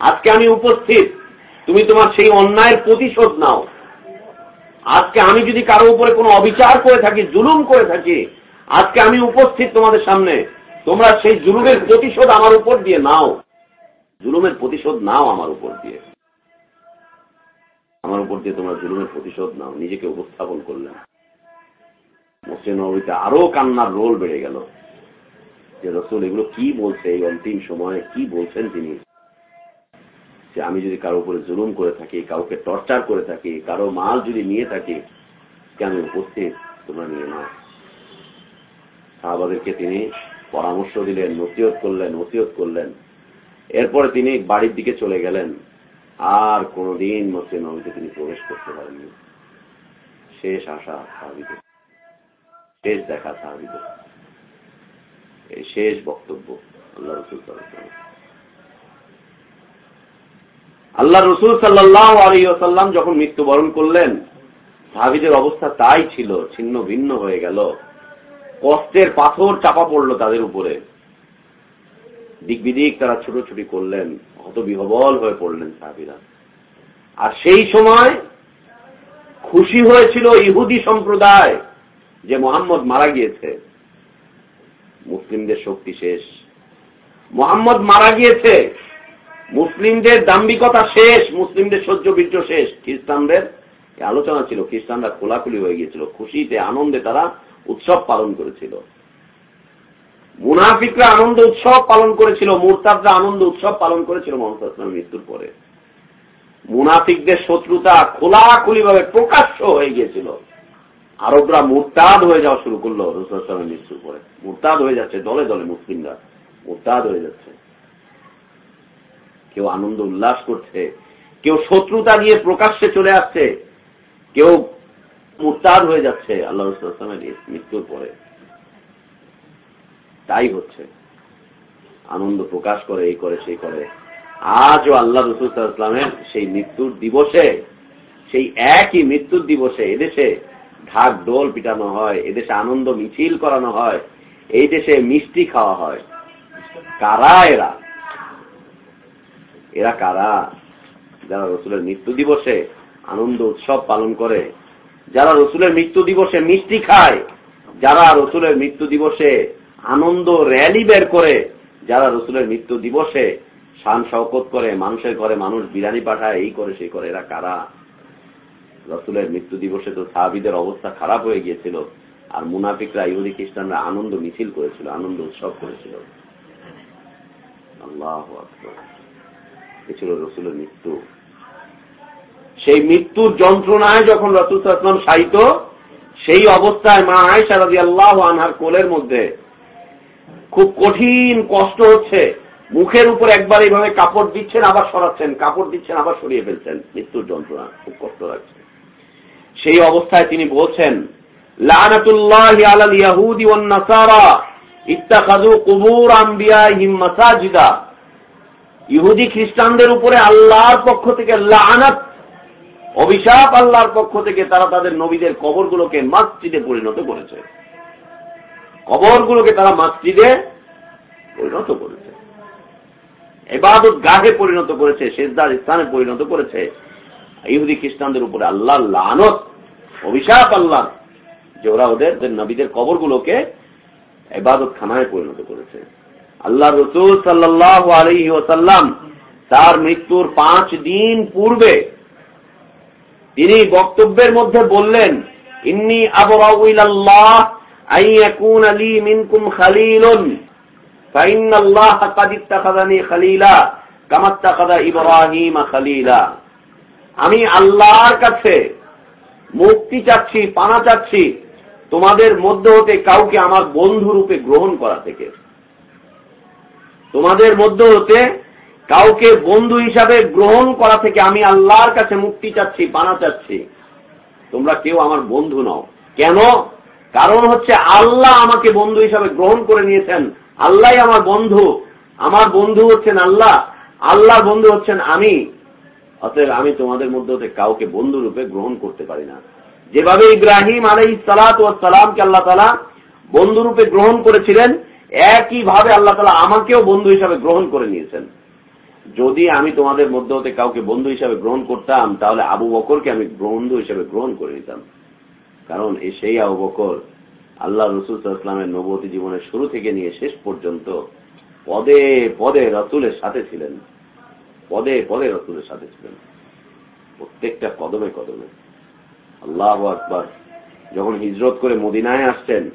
আজকে আমি উপস্থিত, তুমি তোমার সেই অন্যায়ের প্রতিশোধ নাও। আজকে আমি যদি কারও উপরে কোনো অবিচার করে থাকি, জুলুম করে থাকি, আজকে আমি উপস্থিত তোমাদের সামনে, তোমরা সেই জুলুমের প্রতিশোধ আমার উপর দিয়ে নাও। জুলুমের প্রতিশোধ নাও আমার উপর দিয়ে। আমার উপর দিয়ে তোমরা জুলুমের প্রতিশোধ নাও, নিজেকে উপস্থাপন করলেন মসজিদ নবীতে আরও কান্নার রোল বেড়ে গেল। যে রসুল, এগুলো কি বলছে এই অন্তিম সময়ে? কি বলছেন তিনি? যে আমি যদি কারও উপরে জুলুম করে থাকি, কাউকে টর্চার করে থাকি, কারও মাল যদি নিয়ে থাকি আমি উপস্থিত? তোমরা নিয়ে নাও। সাহাবাদেরকে তিনি পরামর্শ দিলেন, নসিহত করলেন নসিহত করলেন। এরপরে তিনি বাড়ির দিকে চলে গেলেন। আর কোনদিন মসজিদ নবীতে তিনি প্রবেশ করতে পারেননি। শেষ আশা সাহাবিদের। শেষ দেখা সাহাবিদের। এই শেষ বক্তব্য আল্লাহ রসুল আল্লাহ রসুল সাল্লাহ আলিয়াল্লাম যখন মৃত্যুবরণ করলেন, সাহাবিদের অবস্থা তাই ছিল, ছিন্ন ভিন্ন হয়ে গেল। কষ্টের পাথর চাপা পড়ল তাদের উপরে। দিক বিদিক তারা ছুটোছুটি করলেন হত বিহবল হয়ে পড়লেন সাহাবিরা। আর সেই সময় খুশি হয়েছিল ইহুদি সম্প্রদায়। যে মোহাম্মদ মারা গিয়েছে, মুসলিমদের শক্তি শেষ। মোহাম্মদ মারা গিয়েছে, মুসলিমদের দাম্বিকতা শেষ, মুসলিমদের সহ্য বীর্য শেষ। খ্রিস্টানদের আলোচনা ছিল, খ্রিস্টানরা খোলাখুলি হয়ে গিয়েছিল, খুশিতে, আনন্দে তারা উৎসব পালন করেছিল। মুনাফিকরা আনন্দ উৎসব পালন করেছিল, মুরতাদরা আনন্দ উৎসব পালন করেছিল মোহাম্মদ মৃত্যুর পরে। মুনাফিকদের শত্রুতা খোলাখুলি ভাবে প্রকাশ্য হয়ে গিয়েছিল। আরবরা মুরতাদ হয়ে যাওয়া শুরু করল রসুলামের মৃত্যুর পরে মুরতাদ হয়ে যাচ্ছে, দলে দলে মুসলিমরা। মুরতাদ হয়ে যাচ্ছে। কেউ আনন্দ উল্লাস করছে, কেউ শত্রুতা নিয়ে প্রকাশ্যে চলে আসছে, কেউ মুরতাদ হয়ে যাচ্ছে আল্লাহ রসুলামের মৃত্যুর পরে। তাই হচ্ছে, আনন্দ প্রকাশ করে, এই করে, সেই করে। আজও আল্লাহ রসুলামের সেই মৃত্যুর দিবসে, সেই একই মৃত্যুর দিবসে এদেশে ঢাক ডোল পিটানো হয়, এদেশে আনন্দ মিছিল করানো হয়, এই দেশে মিষ্টি খাওয়া হয়। কারা এরা? এরা কারা? যারা রসুলের মৃত্যু দিবসে আনন্দ উৎসব পালন করে, যারা রসুলের মৃত্যু দিবসে মিষ্টি খায়, যারা রসুলের মৃত্যু দিবসে আনন্দ র্যালি বের করে, যারা রসুলের মৃত্যু দিবসে শান শওকত করে, মানুষের ঘরে মানুষ বিরানি পাঠায়, এই করে সেই করে, এরা কারা? রসুলের মৃত্যু দিবসে তো সাহাবিদের অবস্থা খারাপ হয়ে গিয়েছিল। আর মুনাফিকরা, ইহুদি খ্রিস্টানরা আনন্দ মিছিল করেছিল, আনন্দ উৎসব করেছিল। ছিল রসুলের মৃত্যু। সেই মৃত্যুর যন্ত্রণায় যখন রসুল আসলাম সাহিত সেই অবস্থায় মা আয়সা রাজি আল্লাহ আনহার কোলের মধ্যে খুব কঠিন কষ্ট হচ্ছে। মুখের উপর একবার এইভাবে কাপড় দিচ্ছেন, আবার সরাচ্ছেন, কাপড় দিচ্ছেন, আবার সরিয়ে ফেলছেন। মৃত্যুর যন্ত্রণা, খুব কষ্ট লাগছে। সেই অবস্থায় তিনি বলছেন ইহুদি খ্রিস্টানদের উপরে আল্লাহর পক্ষ থেকে লানাত, অভিশাপ আল্লাহর পক্ষ থেকে তারা তাদের নবীদের কবরগুলোকে মাসজিদে পরিণত করেছে। কবরগুলোকে তারা মাসজিদে পরিণত করেছে। এবাদত গাহে পরিণত করেছে শেষদার স্থানে পরিণত করেছে। ইহুদি খ্রিস্টানদের উপরে আল্লাহ লানত অভিশাপ আল্লাহ, যে ওরা ওদের নবীদের কবর গুলোকে এবাদত খানায় পরিণত করেছে। আল্লাহ রসুল সাল্লাহ আলহি ওসাল্লাম তার মৃত্যুর পাঁচ দিন পূর্বে তিনি বক্তব্যের মধ্যে বললেন, ইন্নি আবরাউল্লাহ আমি আল্লাহর কাছে মুক্তি চাচ্ছি, পানা চাচ্ছি, তোমাদের মধ্য হতে কাউকে আমার বন্ধু রূপে গ্রহণ করা থেকে। তোমাদের মধ্য হতে কাউকে বন্ধু হিসাবে গ্রহণ করা থেকে আমি আল্লাহর কাছে মুক্তি চাচ্ছি, পানা চাচ্ছি। তোমরা কেউ আমার বন্ধু নও। কেন? কারণ হচ্ছে আল্লাহ আমাকে বন্ধু হিসাবে গ্রহণ করে নিয়েছেন। আল্লাহ আমার বন্ধু। আমার বন্ধু হচ্ছেন আল্লাহ। আল্লাহ বন্ধু হচ্ছেন আমি। অতএব আমি তোমাদের মধ্যে কাউকে বন্ধু রূপে গ্রহণ করতে পারি না। যেভাবে ইব্রাহিম আলাই সালাত ও সালামকে আল্লাহ তালা বন্ধু রূপে গ্রহণ করেছিলেন, একইভাবে আল্লাহ তালা আমাকেও বন্ধু হিসাবে গ্রহণ করে নিয়েছেন। যদি আমি তোমাদের মধ্যে হতে কাউকে বন্ধু হিসাবে গ্রহণ করতাম, তাহলে আবু বকরকে আমি বন্ধু হিসাবে গ্রহণ করে নিতাম। কারণ এই সেই আবু বকর আল্লাহ রসুল ইসলামের নবতী জীবনের শুরু থেকে নিয়ে শেষ পর্যন্ত পদে পদে রসুলের সাথে ছিলেন। পদে পদে রসুলের সাথে ছিলেন। প্রত্যেকটা কদমে কদমে। আল্লাহ আকবর। যখন হিজরত করে মদিনায় আসছেন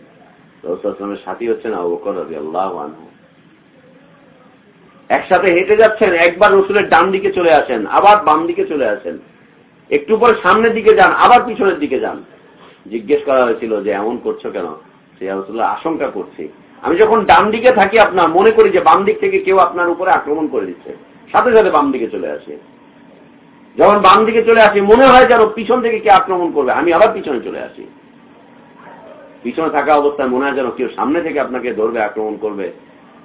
রসুলের সাথী হচ্ছেন আবু রাজি আল্লাহ আনহু। একসাথে হেঁটে যাচ্ছেন, একবার রসুলের ডান দিকে চলে আসেন, আবার বাম দিকে চলে আসেন। একটু পরে সামনের দিকে যান, আবার পিছনের দিকে যান। জিজ্ঞেস করা হয়েছিল যে, এমন করছ কেন? সে রসুল্লাহ আশঙ্কা করছি। আমি যখন ডান দিকে থাকি আপনার, মনে করি যে বাম দিক থেকে কেউ আপনার উপরে আক্রমণ করে দিচ্ছে। সাথে সাথে বাম দিকে চলে আসে। যখন বাম দিকে চলে আসি, মনে হয় যেন পিছন থেকে কে আক্রমণ করবে। আমি আবার পিছনে চলে আসি। পিছনে থাকা অবস্থায় মনে হয় যেন কেউ সামনে থেকে আপনাকে ধরবে, আক্রমণ করবে।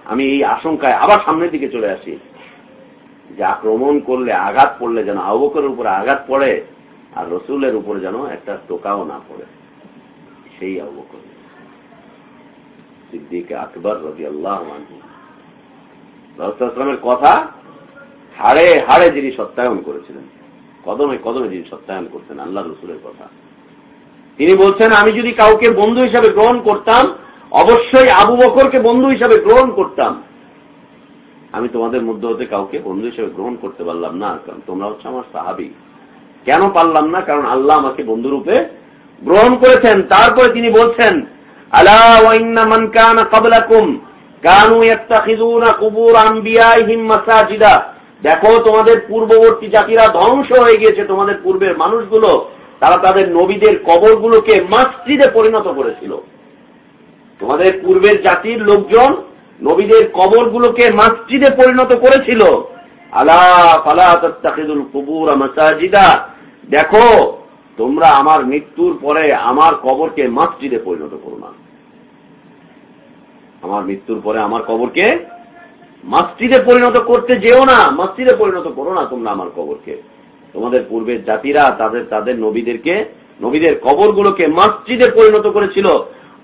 আমি এই আশঙ্কায় আবার সামনের দিকে চলে আসি। যে আক্রমণ করলে আঘাত পড়লে যেন আবকের উপরে আঘাত পড়ে, আর রসুলের উপরে যেন একটা টোকাও না পড়ে। সেই আবকর সিদ্দিক আকবর রবি আল্লাহ রসুলের কথা হাড়ে হাড়ে যিনি সত্যায়ন করেছিলেন, কদমে কদমে যিনি সত্যায়ন করতেন আল্লাহ রসুলের কথা। তিনি বলছেন, আমি যদি কাউকে বন্ধু হিসাবে গ্রহণ করতাম, অবশ্যই আবু বকরকে বন্ধু হিসাবে গ্রহণ করতাম। আমি তোমাদের মধ্যে হতে কাউকে বন্ধু হিসেবে গ্রহণ করতে পারলাম না, কারণ তোমরা হচ্ছে আমার সাহাবি। কেন পারলাম না? কারণ আল্লাহ আমাকে বন্ধুরূপে গ্রহণ করেছেন। তারপরে তিনি বলছেন দেখো, তোমাদের পূর্ববর্তী জাতিরা ধ্বংস হয়ে গিয়েছে, তোমাদের পূর্বের মানুষগুলো। তারা তাদের নবীদের কবরগুলোকে মাস্তিদে পরিণত করেছিল। তোমাদের পূর্বের জাতির লোকজন নবীদের কবরগুলোকে মাসজিদে পরিণত করেছিল। আলা মাসাজিদা। দেখো, তোমরা আমার মৃত্যুর পরে আমার কবরকে মাসজিদে পরিণত করো না। আমার মৃত্যুর পরে আমার কবরকে মাসজিদে পরিণত করতে যেও না, মসজিদে পরিণত করো না তোমরা আমার কবরকে। তোমাদের পূর্বের জাতিরা তাদের তাদের নবীদেরকে, নবীদের কবরগুলোকে মসজিদে পরিণত করেছিল।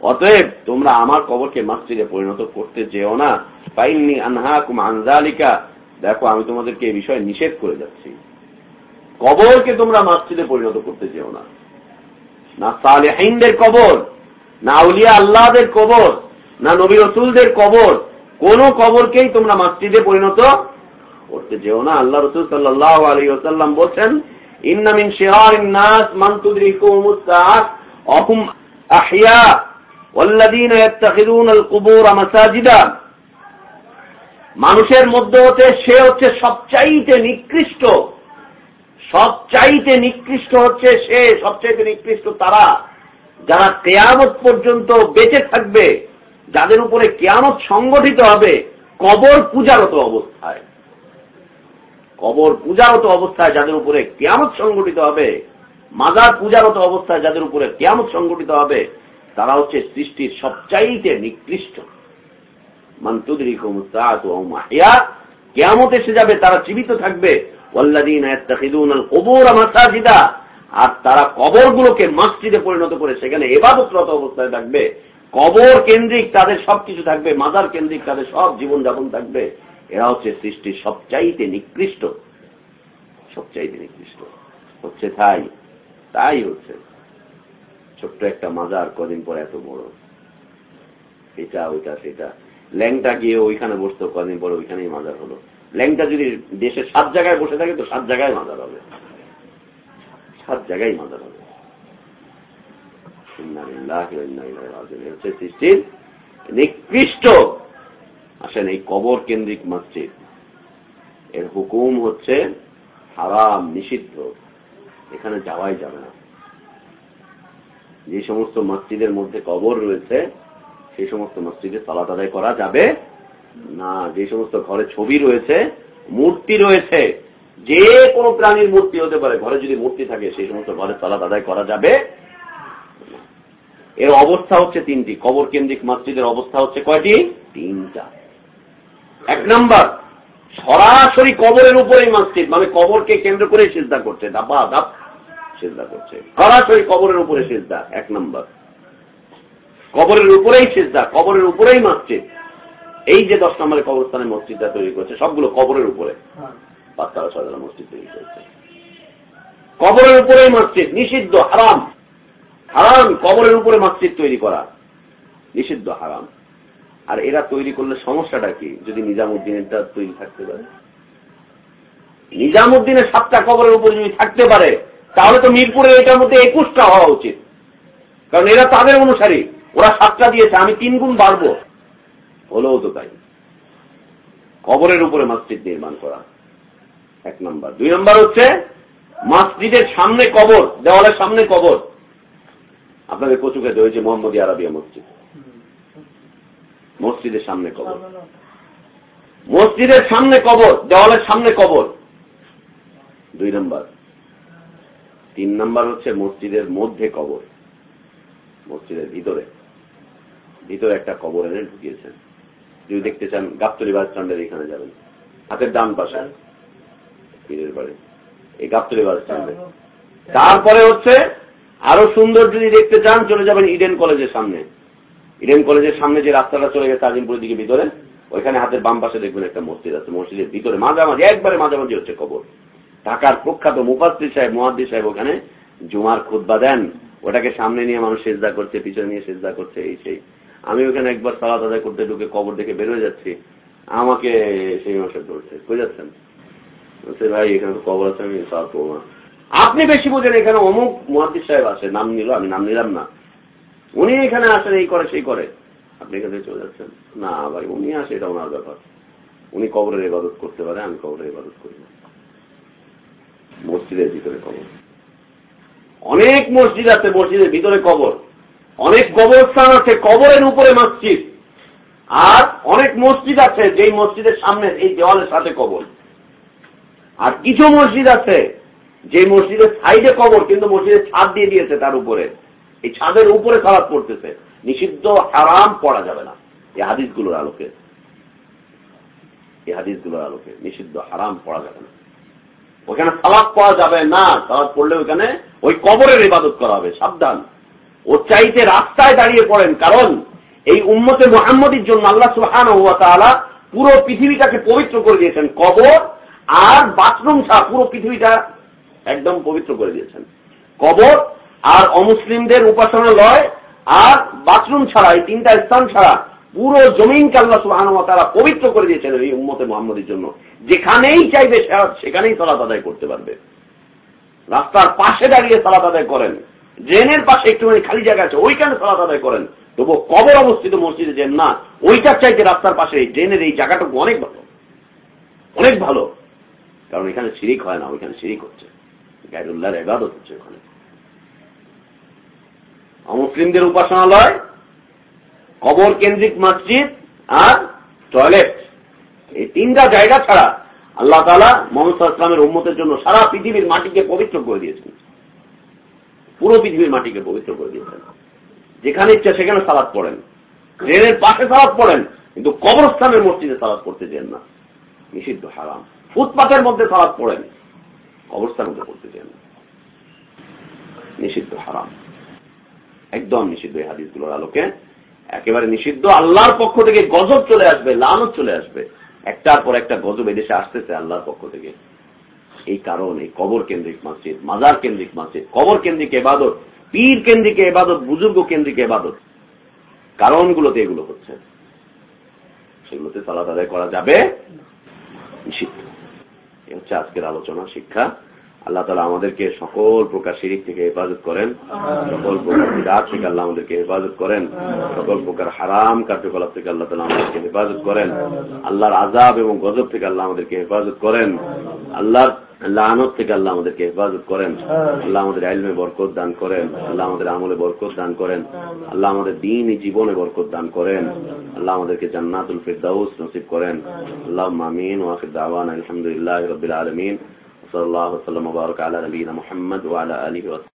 অতএব তোমরা আমার কবরকে মসজিদে পরিণত করতে যেও না। পাইনি আনহাকুম আনজালিকা দেখো, আমি তোমাদেরকে এই বিষয়ে নিষেধ করে যাচ্ছি। কবরকে তোমরা মসজিদে পরিণত করতে যেও না। না সালেহিনদের কবর, না উলিয়া আল্লাহদের কবর, না নবী রসুলদের কবর কোন কবরকেই তোমরা মসজিদে পরিণত করতে যেও না আল্লাহ রসুল সাল্লাহ আলী ওসাল্লাম বলছেন ইন্নামিন শেহার নাস মান্তুদ্রিকুম অহুম আহিয়া والذين يتخذون القبور مساجدا মানুষের মধ্যে হতে সে হচ্ছে সবচাইতে নিকৃষ্ট সবচাইতে নিকৃষ্ট হচ্ছে সে সবচাইতে নিকৃষ্ট তারা যারা কেয়ামত পর্যন্ত বেঁচে থাকবে যাদের উপরে কেয়ামত সংগঠিত হবে, কবর পূজারত অবস্থায়। কবর পূজারত অবস্থায় যাদের উপরে কেয়ামত সংগঠিত হবে, মাজার পূজারত অবস্থায় যাদের উপরে কেয়ামত সংগঠিত হবে, তারা হচ্ছে সৃষ্টির সবচাইতে নিকৃষ্ট। কেমত এসে যাবে, তারা জীবিত থাকবে। আর তারা কবরগুলোকে মসজিদে পরিণত করে সেখানে এবাদতরত অবস্থায় থাকবে। কবর কেন্দ্রিক তাদের সবকিছু থাকবে, মাদার কেন্দ্রিক তাদের সব জীবন যাপন থাকবে। এরা হচ্ছে সৃষ্টির সবচাইতে নিকৃষ্ট। সবচাইতে নিকৃষ্ট। হচ্ছে তাই তাই হচ্ছে। ছোট্ট একটা মাজার কদিন পর এত বড়। এটা, ওইটা, সেটা। ল্যাংটা গিয়ে ওইখানে বসতো, কদিন পরে ওইখানেই মাজার হলো। ল্যাংটা যদি দেশে সাত জায়গায় বসে থাকে, তো সাত জায়গায় মাজার হবে। সাত জায়গায় মাজার হবে। হচ্ছে নিকৃষ্ট আসেন এই কবর কেন্দ্রিক মসজিদ। এর হুকুম হচ্ছে হারাম, নিষিদ্ধ। এখানে যাওয়াই যাবে না। যে সমস্ত মসজিদের মধ্যে কবর রয়েছে, সেই সমস্ত মসজিদে করা যাবে না। যে সমস্ত ঘরে ছবি রয়েছে, মূর্তি রয়েছে, যে কোনো প্রাণীর মূর্তি হতে পারে। ঘরে যদি মূর্তি থাকে, সেই সমস্ত ঘরে সালাত আদায় করা যাবে এর অবস্থা হচ্ছে তিনটি। কবর কেন্দ্রিক মসজিদের অবস্থা হচ্ছে কয়টি? তিনটা। এক নাম্বার, সরাসরি কবরের উপরেই মসজিদ মানে কবরকে কেন্দ্র করে চিন্তা করছে। দাপা, দাপ চিন্তা করছে। সরাসরি কবরের উপরে সিজদা, এক নম্বর। কবরের উপরেই সিজদা, কবরের উপরেই মসজিদ। এই যে দশ নম্বরের কবরস্থানে মসজিদটা তৈরি করছে, সবগুলো কবরের উপরে। পাঁচতলা ছয়তলা মসজিদ তৈরি করেছে। কবরের উপরেই মসজিদ, নিষিদ্ধ, হারাম। হারাম, কবরের উপরে মসজিদ তৈরি করা। নিষিদ্ধ হারাম। আর এরা তৈরি করলে সমস্যাটা কি? যদি নিজামুদ্দিনেরটা তৈরি থাকতে পারে। নিজামুদ্দিনের সাতটা কবরের উপর যদি থাকতে পারে, তাহলে তো মিরপুরে এটার মধ্যে একুশটা হওয়া উচিত। কারণ এরা তাদের অনুসারী। ওরা সাতটা দিয়েছে, আমি তিন গুণ বাড়ব। হলেও তো তাই। কবরের উপরে মসজিদ নির্মাণ করা। এক নম্বর। দুই নম্বর হচ্ছে, মসজিদের সামনে কবর, দেওয়ালের সামনে কবর। আপনাদের কচুকে হয়েছে, মোহাম্মদী আরবিয়া মসজিদ। মসজিদের সামনে কবর। মসজিদের সামনে কবর, দেওয়ালের সামনে কবর। দুই নম্বর। তিন নম্বর হচ্ছে মসজিদের মধ্যে কবর। মসজিদের ভিতরে। ভিতরে একটা কবর এনে ঢুকিয়েছেন। যদি দেখতে চান গাপ্তরি বাস স্ট্যান্ডের এখানে যাবেন। হাতের ডান পাশে। পীরের বাড়ি। এই গাপ্তরি বাস স্ট্যান্ডে। তারপরে হচ্ছে আরও সুন্দর যদি দেখতে চান, চলে যাবেন ইডেন কলেজের সামনে। ইডেন কলেজের সামনে যে রাস্তাটা চলে গেছে আজিমপুরের দিকে ভিতরে, ওইখানে হাতের বাম পাশে দেখবেন একটা মসজিদ আছে। মসজিদের ভিতরে মাঝামাঝি, একবারে মাঝামাঝি হচ্ছে কবর। ঢাকার প্রখ্যাত মুফাত্রি সাহেব মোহাদ্দি সাহেব ওখানে জুমার খুদ্া দেন। ওটাকে সামনে নিয়ে মানুষ সেজদা করছে, পিছনে নিয়ে সেজদা করছে, এই সেই। আমি ওখানে একবার সালাদ আদায় করতে ঢুকে কবর দেখে বেরোয় যাচ্ছি। আমাকে সেই মাসে ধরছে। বুঝে যাচ্ছেন? বলছে, ভাই, এখানে তো কবর আছে, আমি সালাদ করব না। আপনি বেশি বোঝেন এখানে অমুক মহাদ্দিস সাহেব আছে, নাম নিল, আমি নাম নিলাম না। উনি এখানে আসেন, এই করে, সেই করে। আপনি এখান চলে যাচ্ছেন। না, ভাই, উনি আসে, এটা ওনার ব্যাপার। উনি কবরের ইবাদত করতে পারে, আমি কবরের ইবাদত করি না। মসজিদের ভিতরে কবর। অনেক মসজিদ আছে, মসজিদের ভিতরে কবর। অনেক কবরস্থান আছে, কবরের উপরে মসজিদ। আর অনেক মসজিদ আছে, যেই মসজিদের সামনে, এই দেওয়ালের সাথে কবর। আর কিছু মসজিদ আছে যে মসজিদের সাইডে কবর, কিন্তু মসজিদের ছাদ দিয়ে দিয়েছে তার উপরে। এই ছাদের উপরে খারাপ পড়তেছে। নিষিদ্ধ হারাম পড়া যাবে না এই হাদিসগুলোর আলোকে। এই হাদিসগুলোর আলোকে নিষিদ্ধ হারাম পড়া যাবে না। ওখানে সালাদ পড়া যাবে না সালাদ পড়লে ওইখানে ওই কবরের ইবাদত করা হবে, সাবধান। ও চাইতে রাস্তায় দাঁড়িয়ে পড়েন, কারণ এই উম্মতে মোহাম্মদীর জন্য আল্লাহ সুহান পুরো পৃথিবীটাকে পবিত্র করে দিয়েছেন। কবর আর বাথরুম ছাড়া পুরো পৃথিবীটা একদম পবিত্র করে দিয়েছেন। কবর আর অমুসলিমদের উপাসনালয় আর বাথরুম ছাড়া, এই তিনটা স্থান ছাড়া পুরো জমিনকে আল্লাহ সুহান তারা পবিত্র করে দিয়েছেন এই উম্মতে মোহাম্মদের জন্য। যেখানেই চাইবে সেখানেই সালাত আদায় করতে পারবে। রাস্তার পাশে দাঁড়িয়ে সালাত আদায় করেন। ড্রেনের পাশে একটুখানি খালি জায়গা আছে, ওইখানে সালাত আদায় করেন। তবু কবর অবস্থিত মসজিদে যে না, ওইটার চাইতে রাস্তার পাশে ড্রেনের এই জায়গাটুকু অনেক ভালো। অনেক ভালো। কারণ এখানে সিরিক হয় না, ওইখানে সিরিক হচ্ছে। গাইরুল্লাহর এবাদত হচ্ছে ওখানে। অমুসলিমদের উপাসনালয়, কবর কেন্দ্রিক মসজিদ আর টয়লেট। এই তিনটা জায়গা ছাড়া আল্লাহ তালা মোহাম্মদ ইসলামের উন্মতের জন্য সারা পৃথিবীর মাটিকে পবিত্র করে দিয়েছেন। পুরো পৃথিবীর মাটিকে পবিত্র করে দিয়েছেন। যেখানে ইচ্ছা সেখানে সালাদ পড়েন। ট্রেনের পাশে সালাদ পড়েন, কিন্তু কবরস্থানের মসজিদে সালাদ পড়তে দেন না। নিষিদ্ধ, হারাম। ফুটপাথের মধ্যে সালাদ পড়েন। কবরস্থানের মধ্যে পড়তে দেন নিষিদ্ধ, হারাম। একদম নিষিদ্ধ এই হাদিসগুলোর আলোকে। একেবারে নিষিদ্ধ। আল্লাহর পক্ষ থেকে গজব চলে আসবে, লানত চলে আসবে। একটার পর একটা গজব এদেশে আসতেছে আল্লাহর পক্ষ থেকে। এই কারণ, এই কবর কেন্দ্রিক মসজিদ, মাজার কেন্দ্রিক মসজিদ, কবর কেন্দ্রিক এবাদত, পীর কেন্দ্রিক এবাদত, বুজুর্গ কেন্দ্রিক এবাদত। কারণগুলোতে এগুলো হচ্ছে। সেগুলোতে সালাত আদায় করা যাবে নিষিদ্ধ। হচ্ছে আজকের আলোচনা শিক্ষা আল্লাহ তালা আমাদেরকে সকল প্রকার শিরিক থেকে হেফাজত করেন। সকল প্রকার বিরাট থেকে আল্লাহ আমাদেরকে হেফাজত করেন। সকল প্রকার হারাম কার্যকলাপ থেকে আল্লাহ তালা আমাদেরকে হেফাজত করেন। আল্লাহর আজাব এবং গজব থেকে আল্লাহ আমাদেরকে হেফাজত করেন। আল্লাহর লানত থেকে আল্লাহ আমাদেরকে হেফাজত করেন। আল্লাহ আমাদের আইলমে বরকত দান করেন। আল্লাহ আমাদের আমলে বরকত দান করেন। আল্লাহ আমাদের দিন জীবনে বরকত দান করেন। আল্লাহ আমাদেরকে জান্নাতুল ফিরদাউস নসিব করেন। আল্লাহ মামিন ওয়াকিদ দাওয়ান আলহামদুলিল্লাহ রবিল আলমিন। صلى الله وسلم وبارك على نبينا محمد وعلى آله وصحبه.